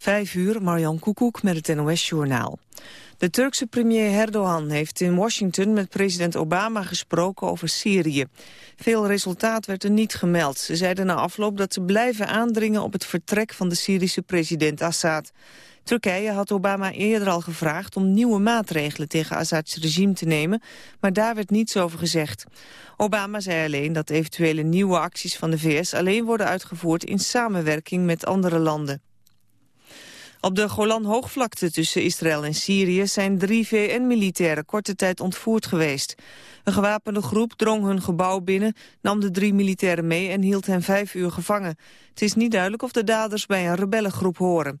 Vijf uur, Marjan Koekoek met het NOS-journaal. De Turkse premier Erdogan heeft in Washington met president Obama gesproken over Syrië. Veel resultaat werd er niet gemeld. Ze zeiden na afloop dat ze blijven aandringen op het vertrek van de Syrische president Assad. Turkije had Obama eerder al gevraagd om nieuwe maatregelen tegen Assads regime te nemen, maar daar werd niets over gezegd. Obama zei alleen dat eventuele nieuwe acties van de VS alleen worden uitgevoerd in samenwerking met andere landen. Op de Golan-hoogvlakte tussen Israël en Syrië zijn drie VN-militairen korte tijd ontvoerd geweest. Een gewapende groep drong hun gebouw binnen, nam de drie militairen mee en hield hen vijf uur gevangen. Het is niet duidelijk of de daders bij een rebellengroep horen.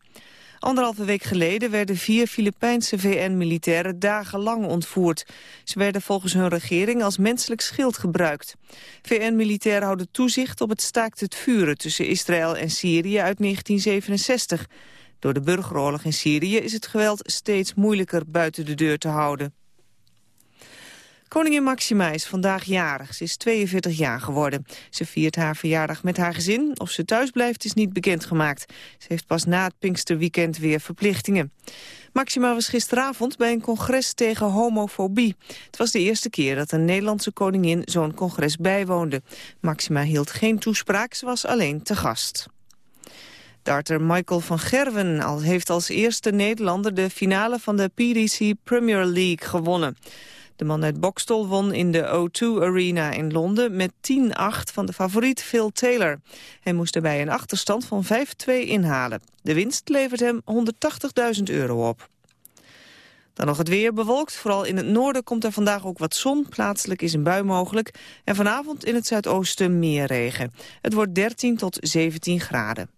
Anderhalve week geleden werden vier Filipijnse VN-militairen dagenlang ontvoerd. Ze werden volgens hun regering als menselijk schild gebruikt. VN-militairen houden toezicht op het staakt het vuren tussen Israël en Syrië uit 1967. Door de burgeroorlog in Syrië is het geweld steeds moeilijker buiten de deur te houden. Koningin Maxima is vandaag jarig. Ze is 42 jaar geworden. Ze viert haar verjaardag met haar gezin. Of ze thuis blijft is niet bekendgemaakt. Ze heeft pas na het Pinksterweekend weer verplichtingen. Maxima was gisteravond bij een congres tegen homofobie. Het was de eerste keer dat een Nederlandse koningin zo'n congres bijwoonde. Maxima hield geen toespraak, ze was alleen te gast. Darter Michael van Gerwen heeft als eerste Nederlander de finale van de PDC Premier League gewonnen. De man uit Boxtel won in de O2 Arena in Londen met 10-8 van de favoriet Phil Taylor. Hij moest daarbij een achterstand van 5-2 inhalen. De winst levert hem 180.000 euro op. Dan nog het weer bewolkt. Vooral in het noorden komt er vandaag ook wat zon. Plaatselijk is een bui mogelijk. En vanavond in het zuidoosten meer regen. Het wordt 13 tot 17 graden.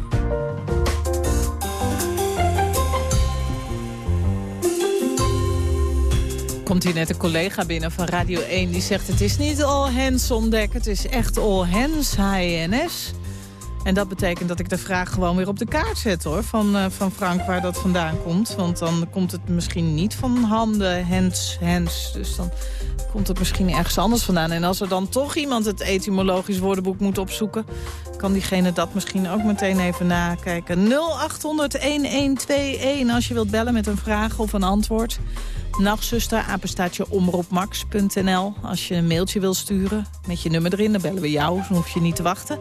Komt hier net een collega binnen van Radio 1 die zegt... het is niet all hands ontdekken, het is echt all hands HNS. En dat betekent dat ik de vraag gewoon weer op de kaart zet hoor, van, uh, van Frank waar dat vandaan komt. Want dan komt het misschien niet van handen, hands, hands. Dus dan komt het misschien ergens anders vandaan. En als er dan toch iemand het etymologisch woordenboek moet opzoeken... kan diegene dat misschien ook meteen even nakijken. 0800-1121 als je wilt bellen met een vraag of een antwoord. Nachtzuster, apenstaatje omroepmax.nl. Als je een mailtje wil sturen met je nummer erin, dan bellen we jou. Dan hoef je niet te wachten.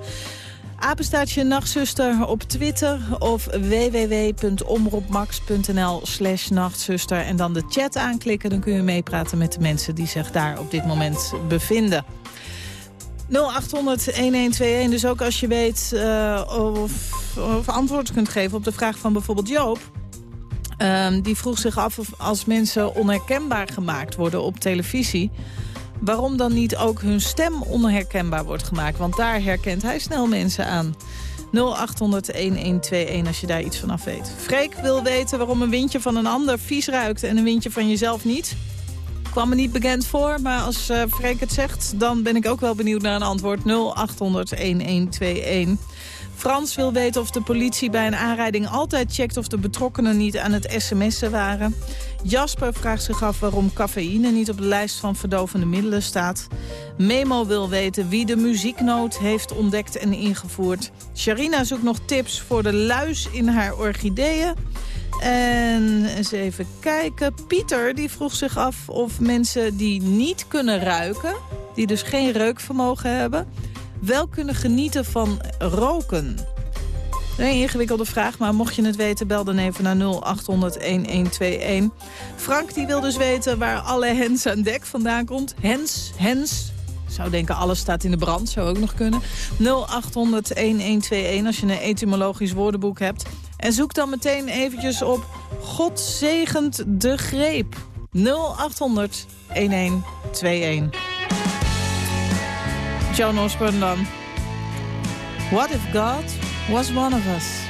Apenstaatje Nachtzuster op Twitter of www.omroepmax.nl slash nachtzuster. En dan de chat aanklikken, dan kun je meepraten met de mensen die zich daar op dit moment bevinden. 0800-1121, dus ook als je weet uh, of, of antwoord kunt geven op de vraag van bijvoorbeeld Joop. Um, die vroeg zich af of als mensen onherkenbaar gemaakt worden op televisie waarom dan niet ook hun stem onherkenbaar wordt gemaakt? Want daar herkent hij snel mensen aan. 0800-1121 als je daar iets van af weet. Freek wil weten waarom een windje van een ander vies ruikt... en een windje van jezelf niet. Kwam me niet bekend voor, maar als uh, Freek het zegt... dan ben ik ook wel benieuwd naar een antwoord. 0800-1121. Frans wil weten of de politie bij een aanrijding altijd checkt... of de betrokkenen niet aan het sms'en waren. Jasper vraagt zich af waarom cafeïne niet op de lijst van verdovende middelen staat. Memo wil weten wie de muzieknoot heeft ontdekt en ingevoerd. Sharina zoekt nog tips voor de luis in haar orchideeën. En eens even kijken. Pieter die vroeg zich af of mensen die niet kunnen ruiken... die dus geen reukvermogen hebben wel kunnen genieten van roken? Een ingewikkelde vraag, maar mocht je het weten, bel dan even naar 0800-1121. Frank die wil dus weten waar alle hens aan dek vandaan komt. Hens, hens. Zou denken, alles staat in de brand, zou ook nog kunnen. 0800-1121 als je een etymologisch woordenboek hebt. En zoek dan meteen eventjes op God zegent de greep. 0800 1121. Joan Osborne dan. What if God was one of us?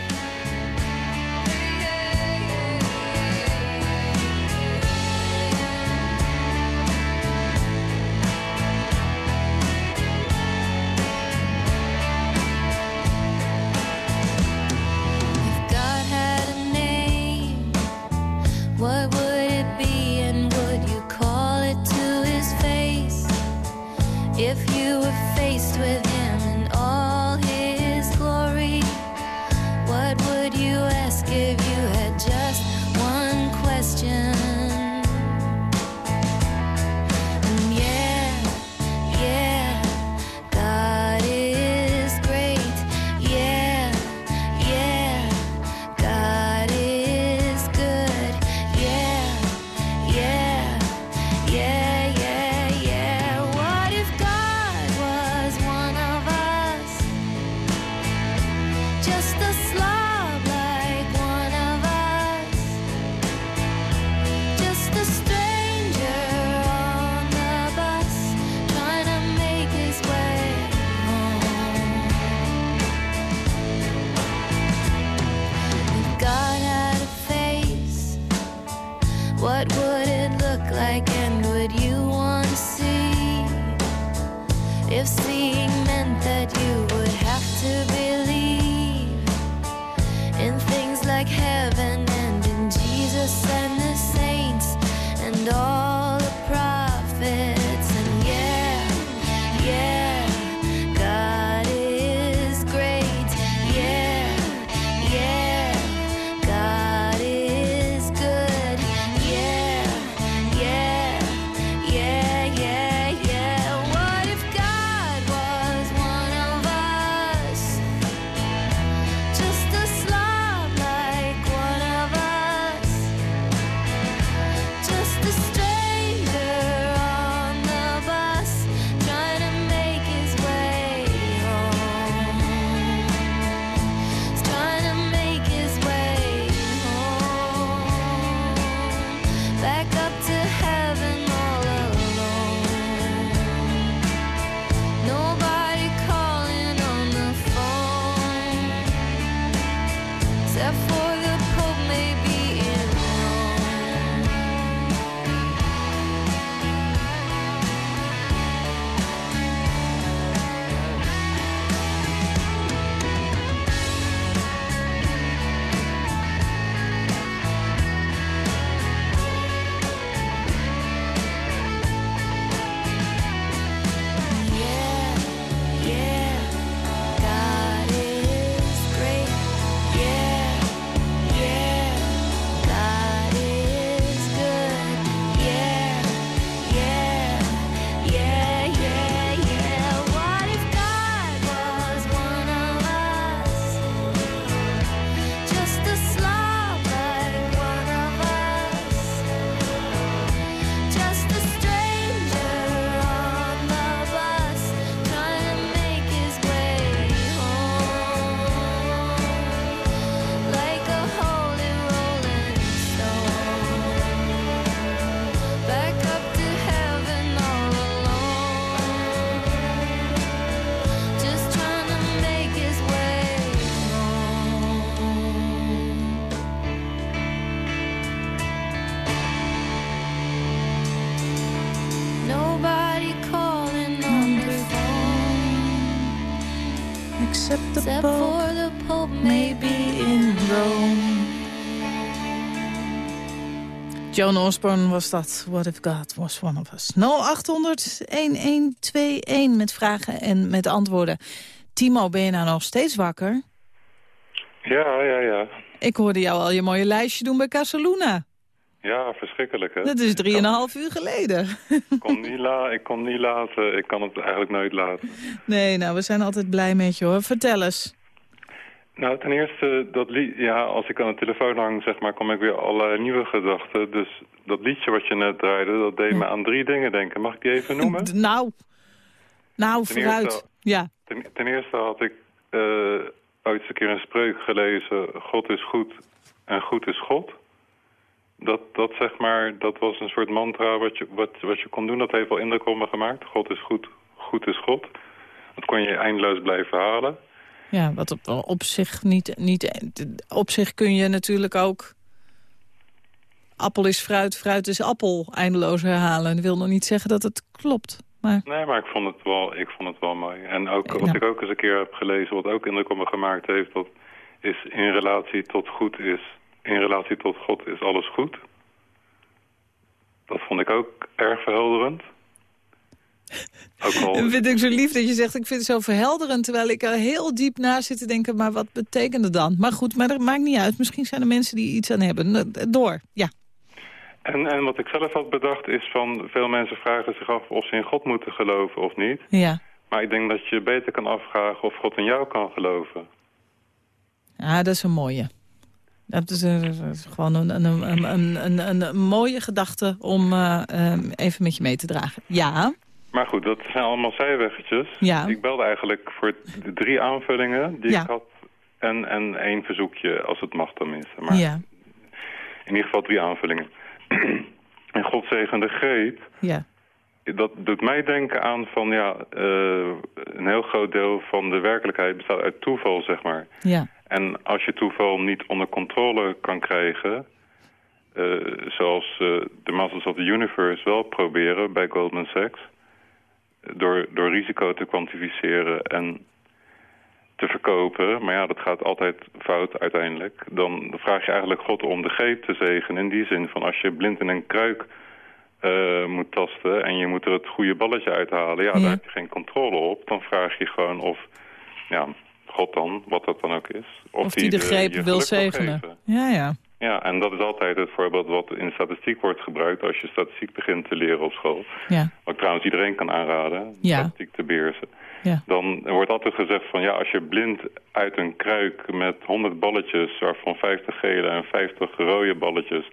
Joan Osborne was dat. What if God was one of us. 0800-1121 met vragen en met antwoorden. Timo, ben je nou nog steeds wakker? Ja, ja, ja. Ik hoorde jou al je mooie lijstje doen bij Casaluna. Ja, verschrikkelijk hè. Dat is drieënhalf uur geleden. Ik kon, niet la ik kon niet laten. Ik kan het eigenlijk nooit laten. Nee, nou, we zijn altijd blij met je hoor. Vertel eens. Nou, ten eerste, dat lied, ja, als ik aan de telefoon hang, zeg maar, kom ik weer alle nieuwe gedachten. Dus dat liedje wat je net draaide, dat deed me aan drie dingen denken. Mag ik die even noemen? nou, nou, ten vooruit. Eerste, ja. Ten, ten, eerste had ik uh, ooit eens een keer een spreuk gelezen, God is goed en goed is God. Dat, dat zeg maar, dat was een soort mantra wat je, wat, wat je kon doen. Dat heeft wel indruk op me gemaakt. God is goed, goed is God. Dat kon je eindeloos blijven halen. Ja, wat op, op zich niet, niet... Op zich kun je natuurlijk ook... Appel is fruit, fruit is appel eindeloos herhalen. Dat wil nog niet zeggen dat het klopt. Maar... Nee, maar ik vond, het wel, ik vond het wel mooi. En ook wat ik ook eens een keer heb gelezen... wat ook indruk op me gemaakt heeft... dat is in relatie tot goed is... in relatie tot God is alles goed. Dat vond ik ook erg verhelderend. Ik vind het zo lief dat je zegt, ik vind het zo verhelderend... terwijl ik er heel diep na zit te denken, maar wat betekent het dan? Maar goed, maar dat maakt niet uit. Misschien zijn er mensen die iets aan hebben. Door, ja. En, en wat ik zelf had bedacht is van... veel mensen vragen zich af of ze in God moeten geloven of niet. Ja. Maar ik denk dat je beter kan afvragen of God in jou kan geloven. Ja, dat is een mooie. Dat is, gewoon een, een, een, een, een, mooie gedachte om uh, even met je mee te dragen. Ja. Maar goed, dat zijn allemaal zijweggetjes. Ja. Ik belde eigenlijk voor de drie aanvullingen die ik had En, en één verzoekje, als het mag tenminste. Maar Ja, in ieder geval drie aanvullingen. en God zegende greep, ja. dat doet mij denken aan van ja, eh, een heel groot deel van de werkelijkheid bestaat uit toeval, zeg maar. Ja, En als je toeval niet onder controle kan krijgen, eh, zoals eh, de Masters of the Universe wel proberen bij Goldman Sachs, door, door risico te kwantificeren en te verkopen, maar ja, dat gaat altijd fout uiteindelijk, dan vraag je eigenlijk God om de greep te zegenen. In die zin van als je blind in een kruik eh, moet tasten en je moet er het goede balletje uithalen, ja, Ja. daar heb je geen controle op. Dan vraag je gewoon of, ja, God dan, wat dat dan ook is. Of die de greep wil zegenen. Ja, ja. Ja, en dat is altijd het voorbeeld wat in statistiek wordt gebruikt als je statistiek begint te leren op school. Ja, Wat trouwens iedereen kan aanraden, Ja. statistiek te beheersen. ja. Dan wordt altijd gezegd van ja, als je blind uit een kruik met 100 balletjes, waarvan 50 gele en 50 rode balletjes,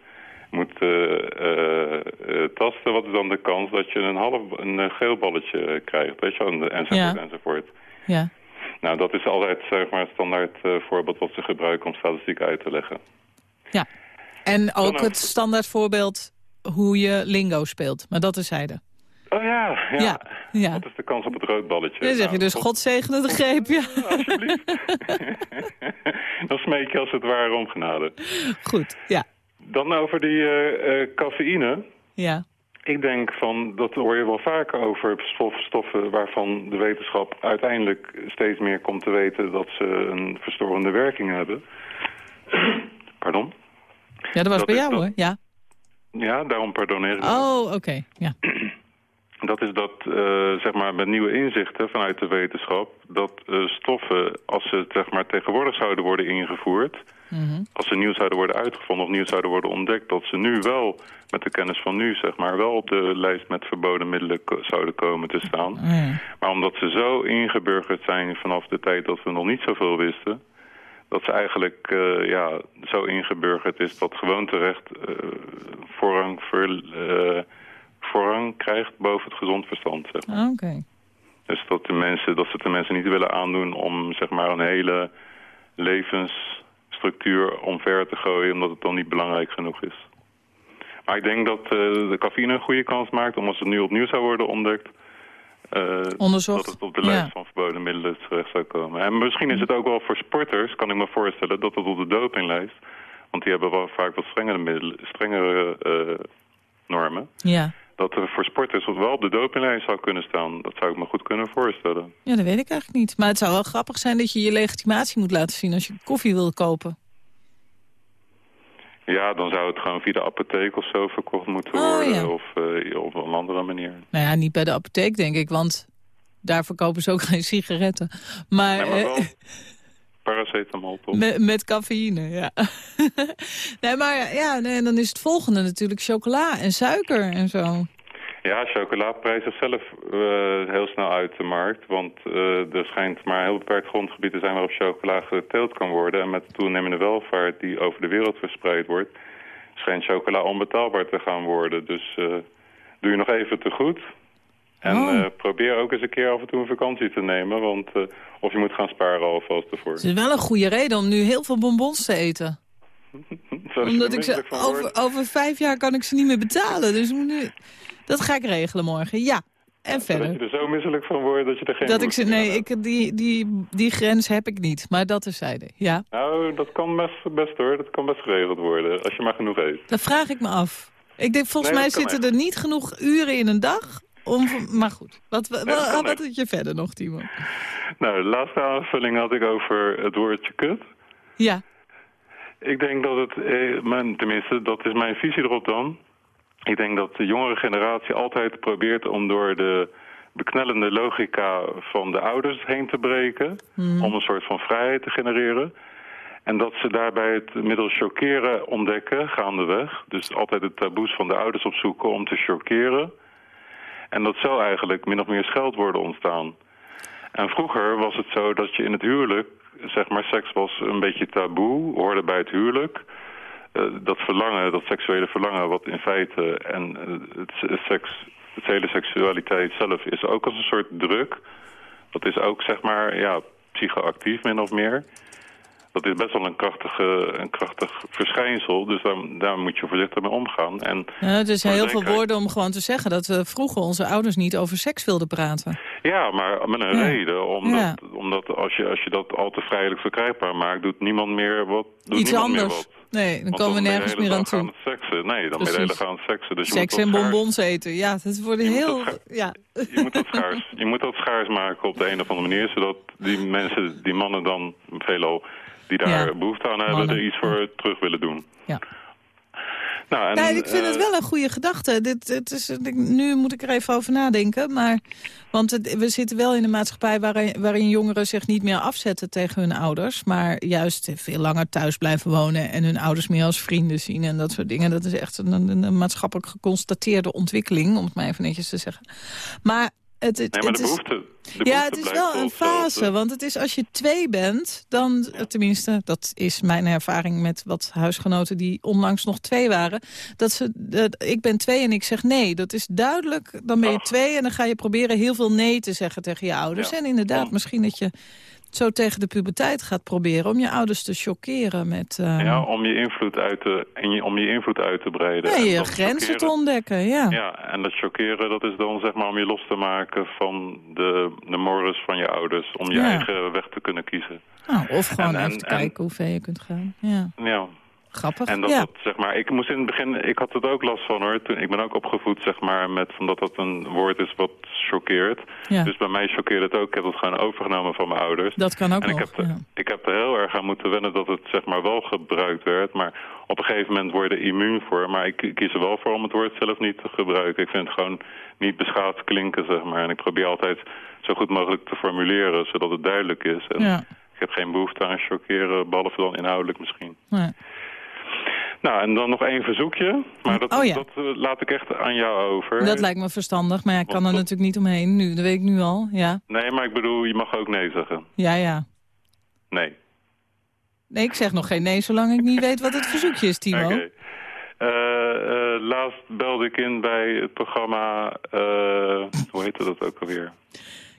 moet eh, eh, eh, tasten, wat is dan de kans dat je een half een geel balletje krijgt, weet je wel, en- enzovoort, Ja. enzovoort. ja. Nou, dat is altijd zeg maar het standaard voorbeeld wat ze gebruiken om statistiek uit te leggen. Ja. En ook ook. het standaard voorbeeld hoe je lingo speelt. Maar dat is zijde. Oh ja, ja. Ja, ja. Wat is de kans op het rood balletje? Dan zeg je Nou, dus, God- God zegene de greep. Ja, Alsjeblieft. Dan smeek je als het ware om genade. goed. Ja, Dan over die eh, eh, cafeïne. ja. Ik denk van, dat hoor je wel vaker over stof- stoffen waarvan de wetenschap uiteindelijk steeds meer komt te weten dat ze een verstorende werking hebben. Pardon? Ja, dat was Dat bij jou dat- hoor. Ja. Ja, daarom pardoneer ik. Oh, oké. Ja. Dat is dat, eh, zeg maar, met nieuwe inzichten vanuit de wetenschap... dat eh, stoffen, als ze zeg maar, tegenwoordig zouden worden ingevoerd... Mhm. als ze nieuw zouden worden uitgevonden of nieuw zouden worden ontdekt... dat ze nu wel, met de kennis van nu, zeg maar... wel op de lijst met verboden middelen zouden komen te staan. Maar omdat ze zo ingeburgerd zijn vanaf de tijd dat we nog niet zoveel wisten... dat ze eigenlijk eh, ja, zo ingeburgerd is dat gewoonterecht eh, voorrang, eh, voorrang krijgt boven het gezond verstand. Zeg maar. Oké. Dus dat, de mensen, dat ze de mensen niet willen aandoen om zeg maar, een hele levensstructuur omver te gooien... omdat het dan niet belangrijk genoeg is. Maar ik denk dat de cafeïne een goede kans maakt... om als het nu opnieuw zou worden ontdekt... Onderzocht. dat het op de lijst Ja. van verboden middelen terecht zou komen. En misschien is het ook wel voor sporters, kan ik me voorstellen... dat het op de dopinglijst... want die hebben wel vaak wat strengere, middelen, strengere eh, normen... Ja. dat er voor sporters wel op de dopinglijst zou kunnen staan. Dat zou ik me goed kunnen voorstellen. ja, dat weet ik eigenlijk niet. Maar het zou wel grappig zijn dat je je legitimatie moet laten zien... als je koffie wil kopen. Ja, dan zou het gewoon via de apotheek of zo verkocht moeten Oh, worden. ja. Of eh, op een andere manier. Nou ja, niet bij de apotheek, denk ik, want daar verkopen ze ook geen sigaretten. Maar, Nee, maar wel eh, paracetamol toch? met, met cafeïne, ja. nee, maar ja, nee, dan is het volgende natuurlijk chocola en suiker en zo. Ja, chocola prijst zichzelf eh, heel snel uit de markt. Want eh, er schijnt maar heel beperkt grondgebied te zijn waarop chocola geteeld kan worden. En met de toenemende welvaart die over de wereld verspreid wordt... schijnt chocola onbetaalbaar te gaan worden. Dus eh, doe je nog even te goed. En Oh. probeer ook eens een keer af en toe een vakantie te nemen. Want, of je moet gaan sparen alvast ervoor. Het is wel een goede reden om nu heel veel bonbons te eten. Omdat ik ze, over, over vijf jaar kan ik ze niet meer betalen. Dus moet nu, dat ga ik regelen morgen, ja. En Dat verder. je er zo misselijk van wordt dat je er geen Dat ik ze, nee, ik, die, die, die grens heb ik niet. Maar dat is zijde, ja. Nou, dat kan best, best hoor. Dat kan best geregeld worden. Als je maar genoeg eet. Dat vraag ik me af. Ik denk, volgens Nee, mij dat zitten er niet genoeg uren in een dag om... Maar goed, wat, dat had je verder nog, Timo? Nou, de laatste aanvulling had ik over het woordje kut. Ja, Ik denk dat het, eh, mijn, tenminste, dat is mijn visie erop dan. Ik denk dat de jongere generatie altijd probeert om door de beknellende logica van de ouders heen te breken. Om een soort van vrijheid te genereren. En dat ze daarbij het middel chockeren ontdekken gaandeweg. Dus altijd de taboes van de ouders opzoeken om te chockeren. En dat zo eigenlijk min of meer scheldwoorden ontstaan. En vroeger was het zo dat je in het huwelijk, zeg maar, seks was een beetje taboe, hoorde bij het huwelijk. Eh, dat verlangen, dat seksuele verlangen, wat in feite en eh, het, seks, het hele seksualiteit zelf is ook als een soort druk. Dat is ook, zeg maar, ja, psychoactief min of meer. dat is best wel een, krachtige, een krachtig verschijnsel. Dus daar, daar moet je voorzichtig mee omgaan. En Ja, het is heel veel woorden om gewoon te zeggen... dat we vroeger onze ouders niet over seks wilden praten. Ja, maar met een Ja. reden. Omdat, Ja. omdat als, je, als je dat al te vrijelijk verkrijgbaar maakt... doet niemand meer wat. Doet Iets niemand anders. Meer wat. Nee, dan komen we nergens meer aan toe. aan seksen. Nee, dan ben je hele Precies. dag aan het seksen. Dus Seks en bonbons eten. Ja, dat wordt Je moet heel... dat Ja. Je moet dat schaars, je moet dat schaars maken op de een of andere manier, zodat die mensen, die mannen dan veelal die daar Ja, behoefte aan hebben, mannen. er iets voor terug willen doen. Ja. Nou, en, Nee, ik vind eh, het wel een goede gedachte. Dit, het is, nu moet ik er even over nadenken. Maar, want het- we zitten wel in een maatschappij waarin, waarin jongeren zich niet meer afzetten tegen hun ouders. Maar juist veel langer thuis blijven wonen en hun ouders meer als vrienden zien. En dat soort dingen. Dat is echt een, een, een maatschappelijk geconstateerde ontwikkeling, om het maar even netjes te zeggen. Maar het, het, Nee, maar het de is... behoefte, de Ja, het is wel een fase. Want het is als je twee bent, dan, tenminste, dat is mijn ervaring met wat huisgenoten die onlangs nog twee waren. Dat ze, dat, ik ben twee en ik zeg nee. Dat is duidelijk. Dan ben je Ach. twee en dan ga je proberen heel veel nee te zeggen tegen je ouders. Ja. En inderdaad, misschien dat je zo tegen de puberteit gaat proberen om je ouders te chockeren met eh, Ja, om je invloed uit te, en je, om je invloed uit te breiden. ja, En je grenzen te ontdekken. Ja. Ja, en dat chockeren, dat is dan zeg maar om je los te maken van de, de mores van je ouders. Om je Ja. eigen weg te kunnen kiezen. Nou, of gewoon En- en- even en- kijken hoe ver je kunt gaan. Ja, Ja, grappig. En dat, ja. dat, zeg maar, ik moest in het begin, ik had het ook last van hoor. Toen, ik ben ook opgevoed, zeg maar, met omdat dat een woord is wat choqueert. Ja. Dus bij mij choqueerde het ook. Ik heb het gewoon overgenomen van mijn ouders. Dat kan ook en ik heb, er, ja. ik heb er heel erg aan moeten wennen dat het zeg maar wel gebruikt werd. Maar op een gegeven moment word je er immuun voor. Maar ik kies er wel voor om het woord zelf niet te gebruiken. Ik vind het gewoon niet beschaafd klinken, zeg maar. En ik probeer altijd zo goed mogelijk te formuleren, zodat het duidelijk is. En Ja. ik heb geen behoefte aan chockeren, behalve dan inhoudelijk misschien. Nee. Nou, en dan nog één verzoekje. Maar dat, Oh ja. dat eh, laat ik echt aan jou over. Dat lijkt me verstandig, maar ja, ik kan er natuurlijk niet omheen. Nu, dat weet ik nu al. Ja, Nee, maar ik bedoel, je mag ook nee zeggen. ja, ja. Nee. Nee, ik zeg nog geen nee, zolang ik niet weet wat het verzoekje is, Timo. Oké. Eh, eh, laatst belde ik in bij het programma... hoe heette dat ook alweer?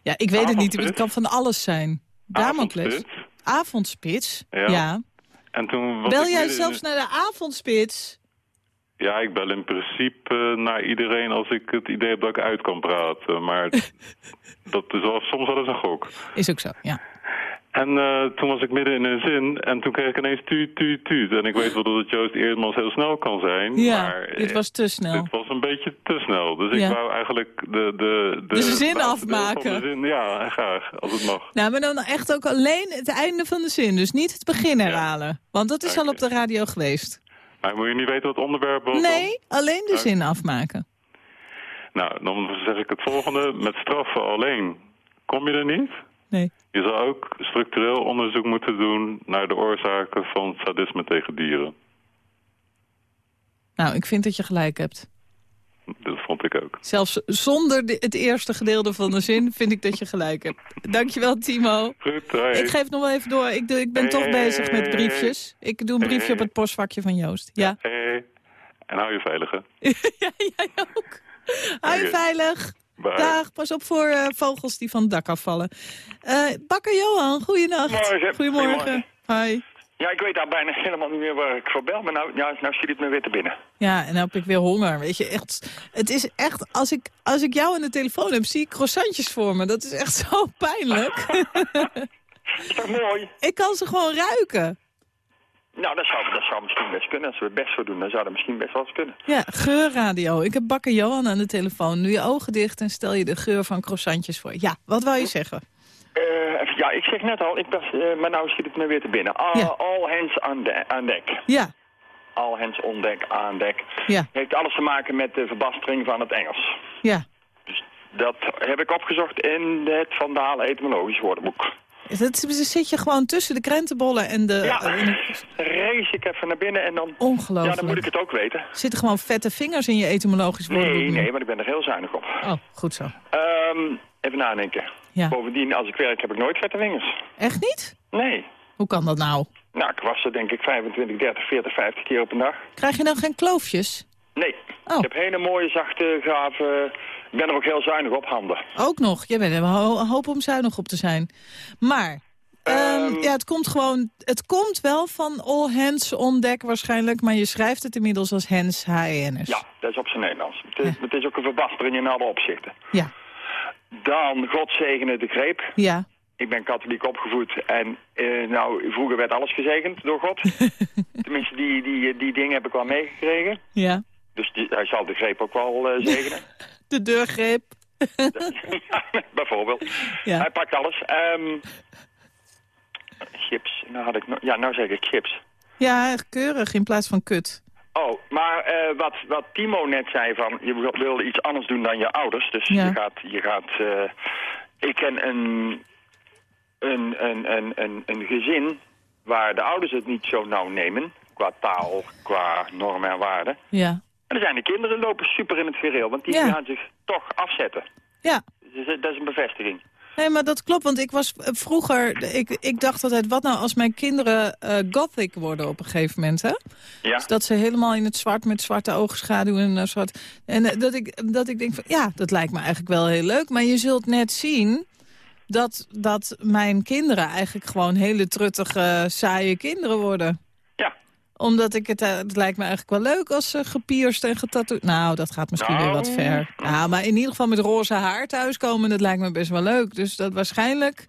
Ja, ik weet het niet, het kan van alles zijn. Damocles. Avondspits. Avondspits. Ja. Ja. En toen was Bel jij midden zelfs naar de avondspits? Ja, ik bel in principe naar iedereen als ik het idee heb dat ik uit kan praten. Maar dat is wel, soms wel eens een gok. Is ook zo, ja. En eh, toen was ik midden in een zin en toen kreeg ik ineens tuut, tuut, tuut. En ik weet wel dat het Joost Eermans heel snel kan zijn. Ja, maar dit was te eh, snel. dit was een beetje te snel. Dus ik Ja. wou eigenlijk de... De, de, De zin afmaken. de zin, ja, graag, als het mag. Nou, maar dan echt ook alleen het einde van de zin. Dus niet het begin herhalen. Want dat is al op de radio geweest. Maar moet je niet weten wat het onderwerp was? dan? Nee, alleen de zin afmaken. Nou, dan zeg ik het volgende. Met straffen alleen kom je er niet. Nee. Je zou ook structureel onderzoek moeten doen naar de oorzaken van sadisme tegen dieren. Nou, ik vind dat je gelijk hebt. Dat vond ik ook. Zelfs zonder de- het eerste gedeelte van de zin vind ik dat je gelijk hebt. Dankjewel, Timo. Goed, hoi. Ik geef nog wel even door. Ik, doe, ik ben Hey, toch hey, bezig hey, met briefjes. Ik doe een briefje op het postvakje van Joost. Ja. En hou je veilig, hè? ja jij ook. Hou je veilig. Bye. Dag, pas op voor eh, vogels die van het dak afvallen. Eh, Bakker Johan, goeienacht. Morgen. Goedemorgen. Goedemorgen. Hi. Ja, ik weet daar bijna helemaal niet meer waar ik voor bel. Maar nou, ja, nou schiet het me weer te binnen. Ja, en dan heb ik weer honger. Weet je, echt. Het is echt, als ik, als ik jou aan de telefoon heb, zie ik croissantjes voor me. Dat is echt zo pijnlijk. Is mooi? ik kan ze gewoon ruiken. Nou, dat zou, dat zou misschien best kunnen. Als we het best voor doen, dan zou dat misschien best wel eens kunnen. Ja, geurradio. Ik heb Bakker Johan aan de telefoon. Doe je ogen dicht en stel je de geur van croissantjes voor. Ja, wat wou je zeggen? Eh, ja, ik zeg net al, ik was, eh, maar nou schiet het me weer te binnen. All, Ja. all hands aan, de, aan dek. Ja, All hands on dek, aan dek. ja, Heeft alles te maken met de verbastering van het Engels. ja. Dat heb ik opgezocht in het Van Dalen etymologisch woordenboek. Dat zit je gewoon tussen de krentenbollen en de... Ja, de- race ik even naar binnen en dan... Ongelooflijk. Ja, dan moet ik het ook weten. Zitten gewoon vette vingers in je etymologisch woordenboek Nee, nee, maar ik ben er heel zuinig op. Oh, goed zo. Ehm, even nadenken. Ja. Bovendien, als ik werk, heb ik nooit vette vingers. Echt niet? Nee. Hoe kan dat nou? Nou, ik was er denk ik 25, 30, 40, 50 keer op een dag. Krijg je dan geen kloofjes? Nee. Oh. Ik heb hele mooie, zachte, gave... Ik ben er ook heel zuinig op handen. Ook nog. Jij bent een ho- hoop om zuinig op te zijn. Maar, Ehm, Ehm, ja, het komt gewoon... Het komt wel van all hands on deck waarschijnlijk... maar je schrijft het inmiddels als Hens HNS. Ja, dat is op zijn Nederlands. Het is, het is ook een verbastering in alle opzichten. Ja. Dan God zegene de greep. Ja. Ik ben katholiek opgevoed en eh, nou, vroeger werd alles gezegend door God. Tenminste, die, die, die dingen heb ik wel meegekregen. Ja. Dus die, hij zal de greep ook wel eh, zegenen. De deurgreep. Bijvoorbeeld. Ja. Hij pakt alles. Ehm, chips. Nou had ik no- ja, nou zeg ik chips. Ja, keurig in plaats van kut. Oh, maar eh, wat, wat Timo net zei van, je wil- wil iets anders doen dan je ouders. Dus Ja. je gaat, je gaat eh, ik ken een, een, een, een, een, een gezin waar de ouders het niet zo nauw nemen. Qua taal, qua normen en waarden. Ja. En dan zijn de kinderen lopen super in het gereel, want die Ja. gaan zich toch afzetten. Ja. Dus dat is een bevestiging. Nee, maar dat klopt, want ik was eh, vroeger... Ik, ik dacht altijd, wat nou als mijn kinderen eh, gothic worden op een gegeven moment, hè? Ja, Dus dat ze helemaal in het zwart met zwarte oogschaduw en eh, zwart... En dat, ik, dat ik denk van, ja, dat lijkt me eigenlijk wel heel leuk. Maar je zult net zien dat, dat mijn kinderen eigenlijk gewoon hele truttige, saaie kinderen worden. Omdat ik het, eh, het lijkt me eigenlijk wel leuk als ze gepierst en getatoeëerd... Nou, dat gaat misschien weer wat Nou. ver. Ja, maar in ieder geval met roze haar thuiskomen, dat lijkt me best wel leuk. Dus dat waarschijnlijk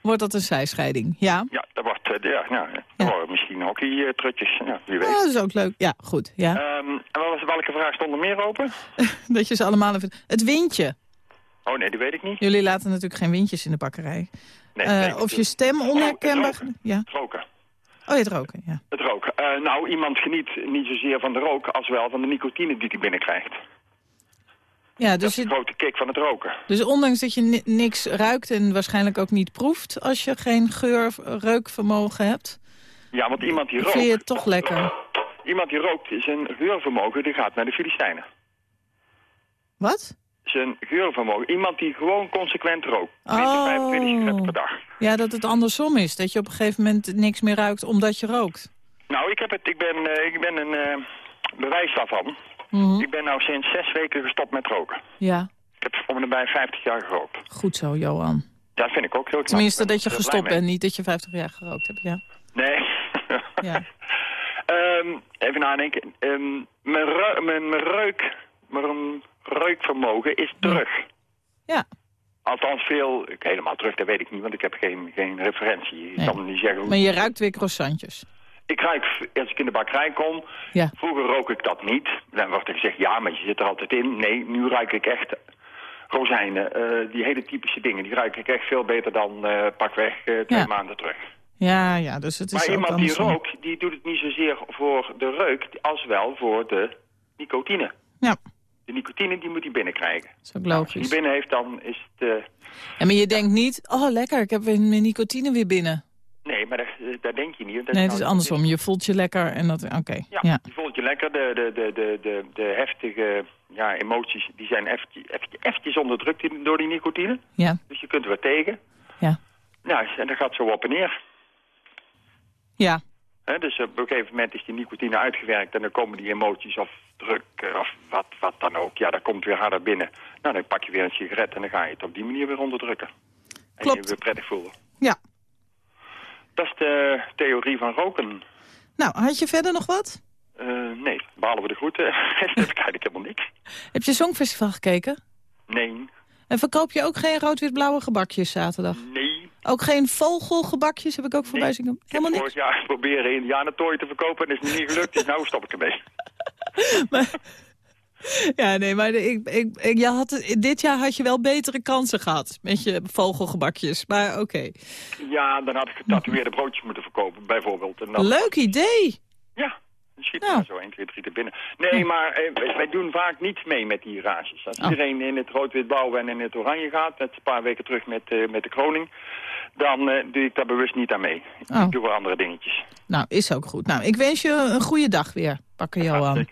wordt dat een zijscheiding. Ja, Ja, dat wordt, eh, ja, nou, Ja. worden misschien hockeytrutjes. Ja, wie weet. Ja, dat is ook leuk. Ja, goed. Ja. Ehm, en wat was, welke vraag stond er meer open? Dat je ze allemaal even... Het windje. Oh nee, die weet ik niet. Jullie laten natuurlijk geen windjes in de bakkerij. Nee, Eh, of je stem onherkenbaar... roken. Ja. Roken. Oh, je het roken, ja. Het roken. Eh, nou, iemand geniet niet zozeer van de rook als wel van de nicotine die hij binnenkrijgt. Ja, Dat dus, is de je, grote kick van het roken. dus ondanks dat je ni- niks ruikt en waarschijnlijk ook niet proeft... als je geen geur-reukvermogen hebt, Ja, want iemand die rookt... vind je het toch lekker. Iemand die rookt, zijn geurvermogen, die gaat naar de Filistijnen. Wat? Zijn geurvermogen. Iemand die gewoon consequent rookt. 20, 25 sigaretten per dag. Ja, dat het andersom is. Dat je op een gegeven moment niks meer ruikt omdat je rookt. Nou, ik, heb het, ik, ben, eh, ik ben een eh, bewijs daarvan. Mhm. Ik ben nou sinds zes weken gestopt met roken. Ja, Ik heb om en bij 50 jaar gerookt. goed zo, Johan. Ja, dat vind ik ook heel knap. Tenminste, dat je gestopt bent, niet dat je 50 jaar gerookt hebt. Ja. Nee. Ja. Ehm, even nadenken. Ehm, mijn, ru- mijn, mijn reuk, mijn reukvermogen is terug. Ja. Althans veel, helemaal terug, dat weet ik niet, want ik heb geen, geen referentie. Ik Nee. kan niet zeggen hoe... Maar je ruikt weer croissantjes. Ik ruik, als ik in de bakkerij kom, Ja. vroeger rook ik dat niet. Dan wordt er gezegd, ja, maar je zit er altijd in. Nee, nu ruik ik echt rozijnen. eh, die hele typische dingen, die ruik ik echt veel beter dan eh, pakweg eh, twee Ja. maanden terug. Ja, ja, dus het is Maar iemand die rookt, die doet het niet zozeer voor de reuk, als wel voor de nicotine. Ja, De nicotine die moet hij binnenkrijgen. dat is ook Nou, als hij logisch. die binnen heeft, dan is het... eh, Ja, maar je denkt niet, oh lekker, ik heb mijn nicotine weer binnen. nee, maar dat, dat denk je niet. Dat Nee, het nou- is andersom. Je voelt je lekker en dat, oké. Ja, Ja. je voelt je lekker. De, de, de, de, de, de heftige ja, emoties die zijn eventjes, eventjes, eventjes onderdrukt door die nicotine. Ja, Dus je kunt er wat tegen. ja, Ja, en dat gaat zo op en neer. ja. Dus op een gegeven moment is die nicotine uitgewerkt en dan komen die emoties of druk eh, of wat, wat dan ook. Ja, dat komt weer harder binnen. Nou, dan pak je weer een sigaret en dan ga je het op die manier weer onderdrukken. En je weer prettig voelen. Ja. Dat is de theorie van roken. Nou, had je verder nog wat? Eh, nee, behalve de groeten. Rest heb ik eigenlijk helemaal niks. Heb je Songfestival gekeken? Nee, En verkoop je ook geen rood-wit-blauwe gebakjes zaterdag? nee. Ook geen vogelgebakjes heb ik ook voorbij zien komen? Helemaal Vorig niks? jaar proberen indianentooi te verkopen en is me niet gelukt. Dus nou stop ik ermee. Ja, nee, maar ik, ik, ik, je had, dit jaar had je wel betere kansen gehad met je vogelgebakjes. Maar oké. Ja, dan had ik getatoeëerde broodjes moeten verkopen, bijvoorbeeld. En dan, Leuk idee. Ja, dan schiet Nou. zo 1, 2, 3 er binnen. Nee, maar eh, wij, doen vaak niet mee met die rages. Als Oh. iedereen in het rood-wit-blauw en in het oranje gaat, net een paar weken terug met, eh, met de kroning, dan eh, doe ik daar bewust niet aan mee. Oh. Ik doe wel andere dingetjes. Nou, is ook goed. Nou, ik wens je een goede dag weer, Bakker Johan.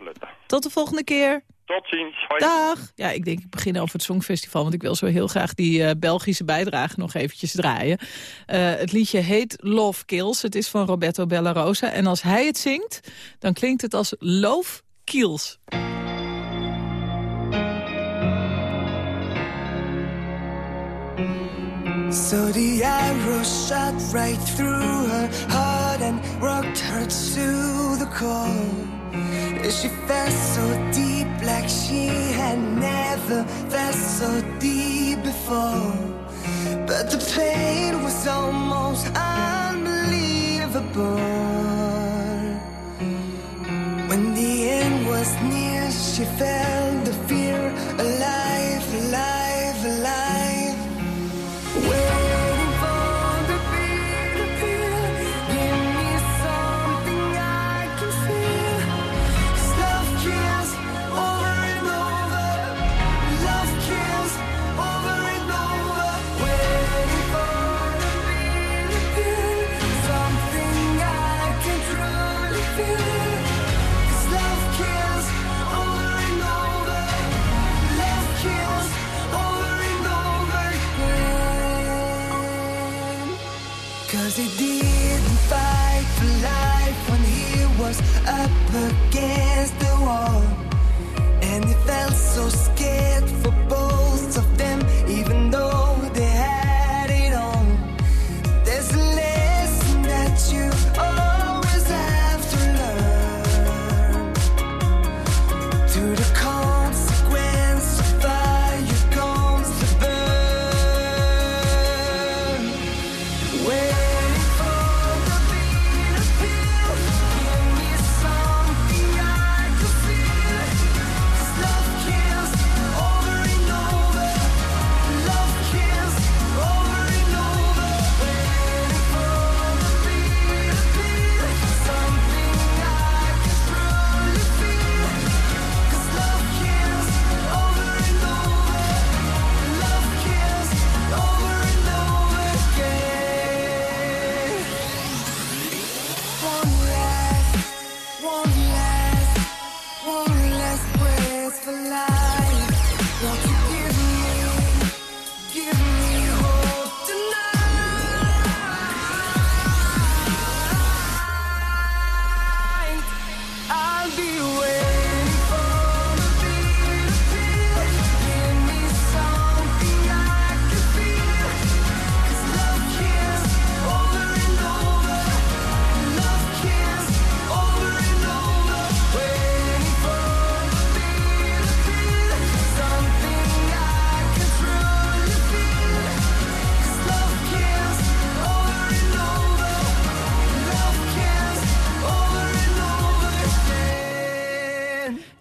Tot de volgende keer. Tot ziens. Hoi. Dag. Ja, ik denk ik begin over het Songfestival, want ik wil zo heel graag die eh, Belgische bijdrage nog eventjes draaien. Eh, het liedje heet Love Kills. Het is van Roberto Bellarosa. En als hij het zingt, dan klinkt het als Love Kills. So the arrow shot right through her heart and rocked her to the core. She felt so deep like she had never felt so deep before. But the pain was almost unbelievable. When the end was near, she felt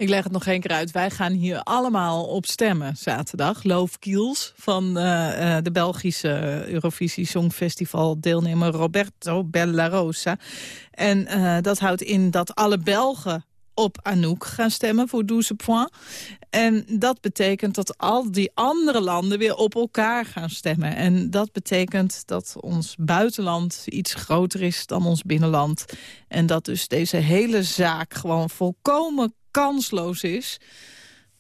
Ik leg het nog één keer uit. Wij gaan hier allemaal op stemmen zaterdag. Loof Kiels van eh, eh, de Belgische Eurovisie Songfestival deelnemer Roberto Bellarosa. En eh, dat houdt in dat alle Belgen op Anouk gaan stemmen voor 12 points. En dat betekent dat al die andere landen weer op elkaar gaan stemmen. En dat betekent dat ons buitenland iets groter is dan ons binnenland. En dat dus deze hele zaak gewoon volkomen kansloos is.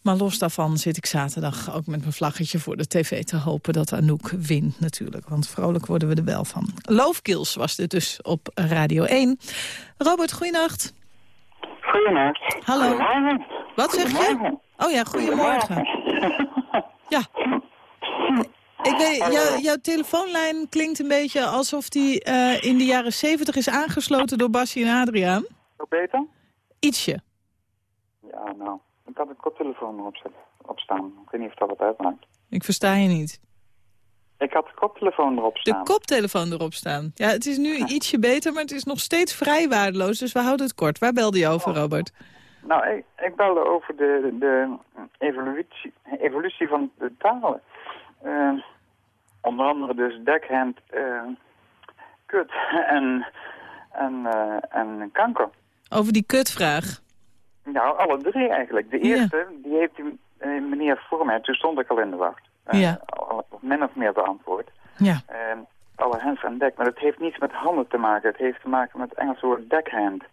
Maar los daarvan zit ik zaterdag ook met mijn vlaggetje voor de tv te hopen dat Anouk wint natuurlijk. Want vrolijk worden we er wel van. Loofkils was dit dus op Radio 1. Robert, goeienacht. Goedenacht. Hallo. Goedemorgen. Wat zeg je? Goedemorgen. Oh ja, goedemorgen. Ja. Ik weet, jou- jouw telefoonlijn klinkt een beetje alsof die eh, in de jaren 70 is aangesloten door Bassie en Adriaan. Zo beter? Ietsje. Ja, nou. Ik had een koptelefoon erop zitten, op staan. Ik weet niet of dat wat uitmaakt. Ik versta je niet. Ik had de koptelefoon erop De staan. koptelefoon erop staan. Ja, het is nu ietsje beter, maar het is nog steeds vrij waardeloos. Dus we houden het kort. Waar belde je over, Robert? Nou, ik, ik belde over de, de evolutie, evolutie van de talen. Eh, onder andere dus deckhand, eh, kut en, en, eh, en kanker. Over die kutvraag. Nou, alle drie eigenlijk. De Ja. eerste, die heeft die meneer voor mij, toen stond ik al in de wacht. Eh, Ja. min of meer beantwoord. Ja. Eh, alle hands aan dek, maar het heeft niets met handen te maken. Het heeft te maken met het Engelse woord deckhand.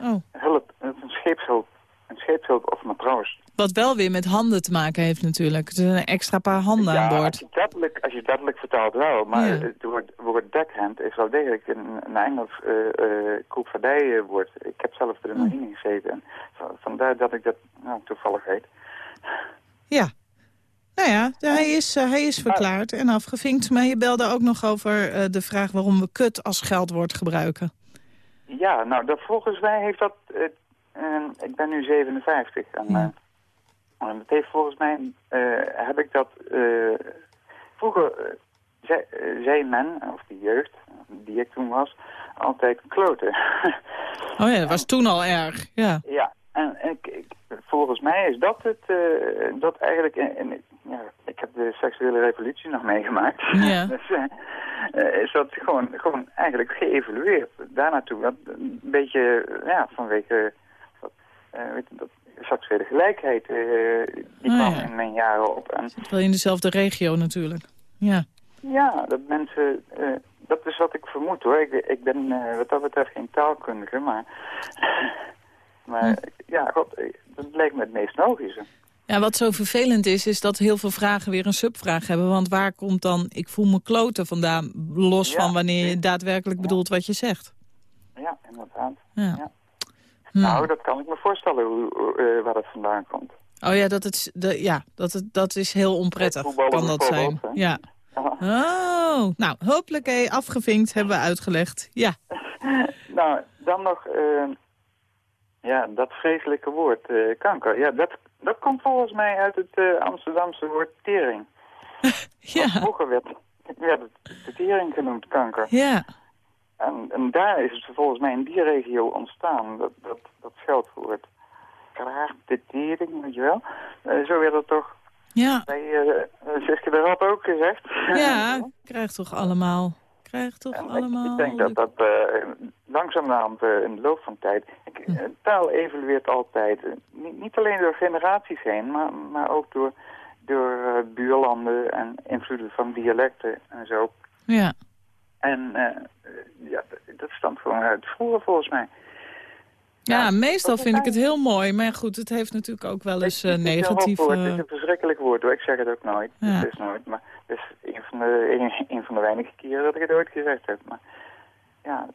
Oh. Hulp, het is een scheepshulp. Een scheepshulp of matroos. Wat wel weer met handen te maken heeft natuurlijk. Er zijn een extra paar handen ja, aan Als boord. je, letterlijk, als je letterlijk vertaalt wel, maar Ja. het woord, woord deckhand is wel degelijk een, een Engels uh, koopvaardijwoord. Ik heb zelf er in gezeten. En van- vandaar dat ik dat nou, toevallig weet. Ja. Nou ja, hij is, eh, hij is verklaard en afgevinkt. Maar je belde ook nog over eh, de vraag waarom we kut als geldwoord gebruiken. Ja, nou, dat, volgens mij heeft dat... eh, eh, ik ben nu 57 en Ja. eh, en dat heeft volgens mij... eh, heb ik dat... eh, vroeger eh, zei, eh, zei men, of de jeugd, die ik toen was, altijd kloten. Oh ja, dat was toen al erg. Ja. Ja, en ik, ik- volgens mij is dat het, eh, dat eigenlijk, en, ja, ik heb de seksuele revolutie nog meegemaakt. Ja. dus, eh, eh, is dat gewoon, gewoon eigenlijk geëvolueerd. Daarnaartoe, dat een beetje, ja, vanwege dat, weet je, dat seksuele gelijkheid, die Oh, kwam ja. in mijn jaren op. En Wel in dezelfde regio natuurlijk. Ja. ja, dat mensen, dat is wat ik vermoed hoor. Ik, ik ben wat dat betreft geen taalkundige, maar, maar ja, god, eh, dat lijkt me het meest logische. Ja, wat zo vervelend is, is dat heel veel vragen weer een subvraag hebben. Want waar komt dan ik voel me kloten vandaan, los Ja. van wanneer je daadwerkelijk bedoelt wat je zegt? Ja, inderdaad. Ja. Ja. Hm. Nou, dat kan ik me voorstellen hoe, eh, waar dat vandaan komt. Oh ja, dat, het, de, ja dat, het, dat is heel onprettig, kan dat zijn. hè? Ja. Oh, nou, hopelijk afgevinkt, hebben we uitgelegd. Ja, Nou, dan nog, eh, ja, dat vreselijke woord, eh, kanker. Ja, dat, dat komt volgens mij uit het eh, Amsterdamse woord tering. ja, Vroeger werd, werd het tering genoemd, kanker. ja. En, en daar is het volgens mij in die regio ontstaan, dat, dat, dat scheldwoord. Graag de tering, weet je wel. Eh, zo werd het toch Ja, bij Siske de Rad ook gezegd. ja, krijg toch allemaal. Toch En allemaal. Ik denk dat dat eh langzamerhand eh, in de loop van tijd... Hm. eh, taal evolueert altijd. niet, niet alleen door generaties heen, maar, maar ook door, door buurlanden en invloeden van dialecten en zo. Ja, En ja, dat- stamt gewoon uit vroeger volgens mij. ja meestal vind ik het heel mooi. Maar goed, het heeft natuurlijk ook wel eens een negatieve... Het is een verschrikkelijk woord hoor. Ik zeg het ook nooit. Ja. Het is nooit. Maar het is een van, de, een, een van de weinige keren dat ik het ooit gezegd heb. Maar ja,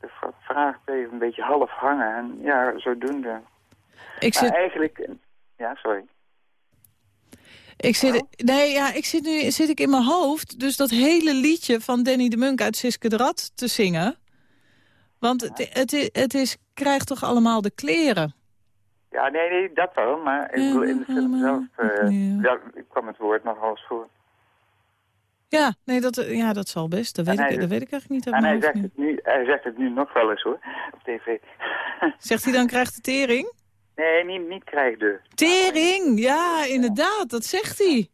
de vraag bleef een beetje half hangen. En ja, zodoende. Ik Maar zit, eigenlijk... Ja, sorry. ik zit, nee, ja, ik zit nu zit ik in mijn hoofd dus dat hele liedje van Danny de Munk uit Siske de Rad te zingen. Want het, het, is, het is, krijgt toch allemaal de kleren? Ja, nee, nee, dat wel. Maar ik bedoel, in de film zelf eh, ja, kwam het woord nog eens voor. Ja, nee, dat, ja, dat zal best. Dat weet, ik, hij- dat weet ik eigenlijk niet. En hij zegt, het nu, hij zegt het nu nog wel eens hoor, op tv. Zegt hij dan krijgt de tering? nee, niet, niet krijg de. Tering, ja, inderdaad, dat zegt hij.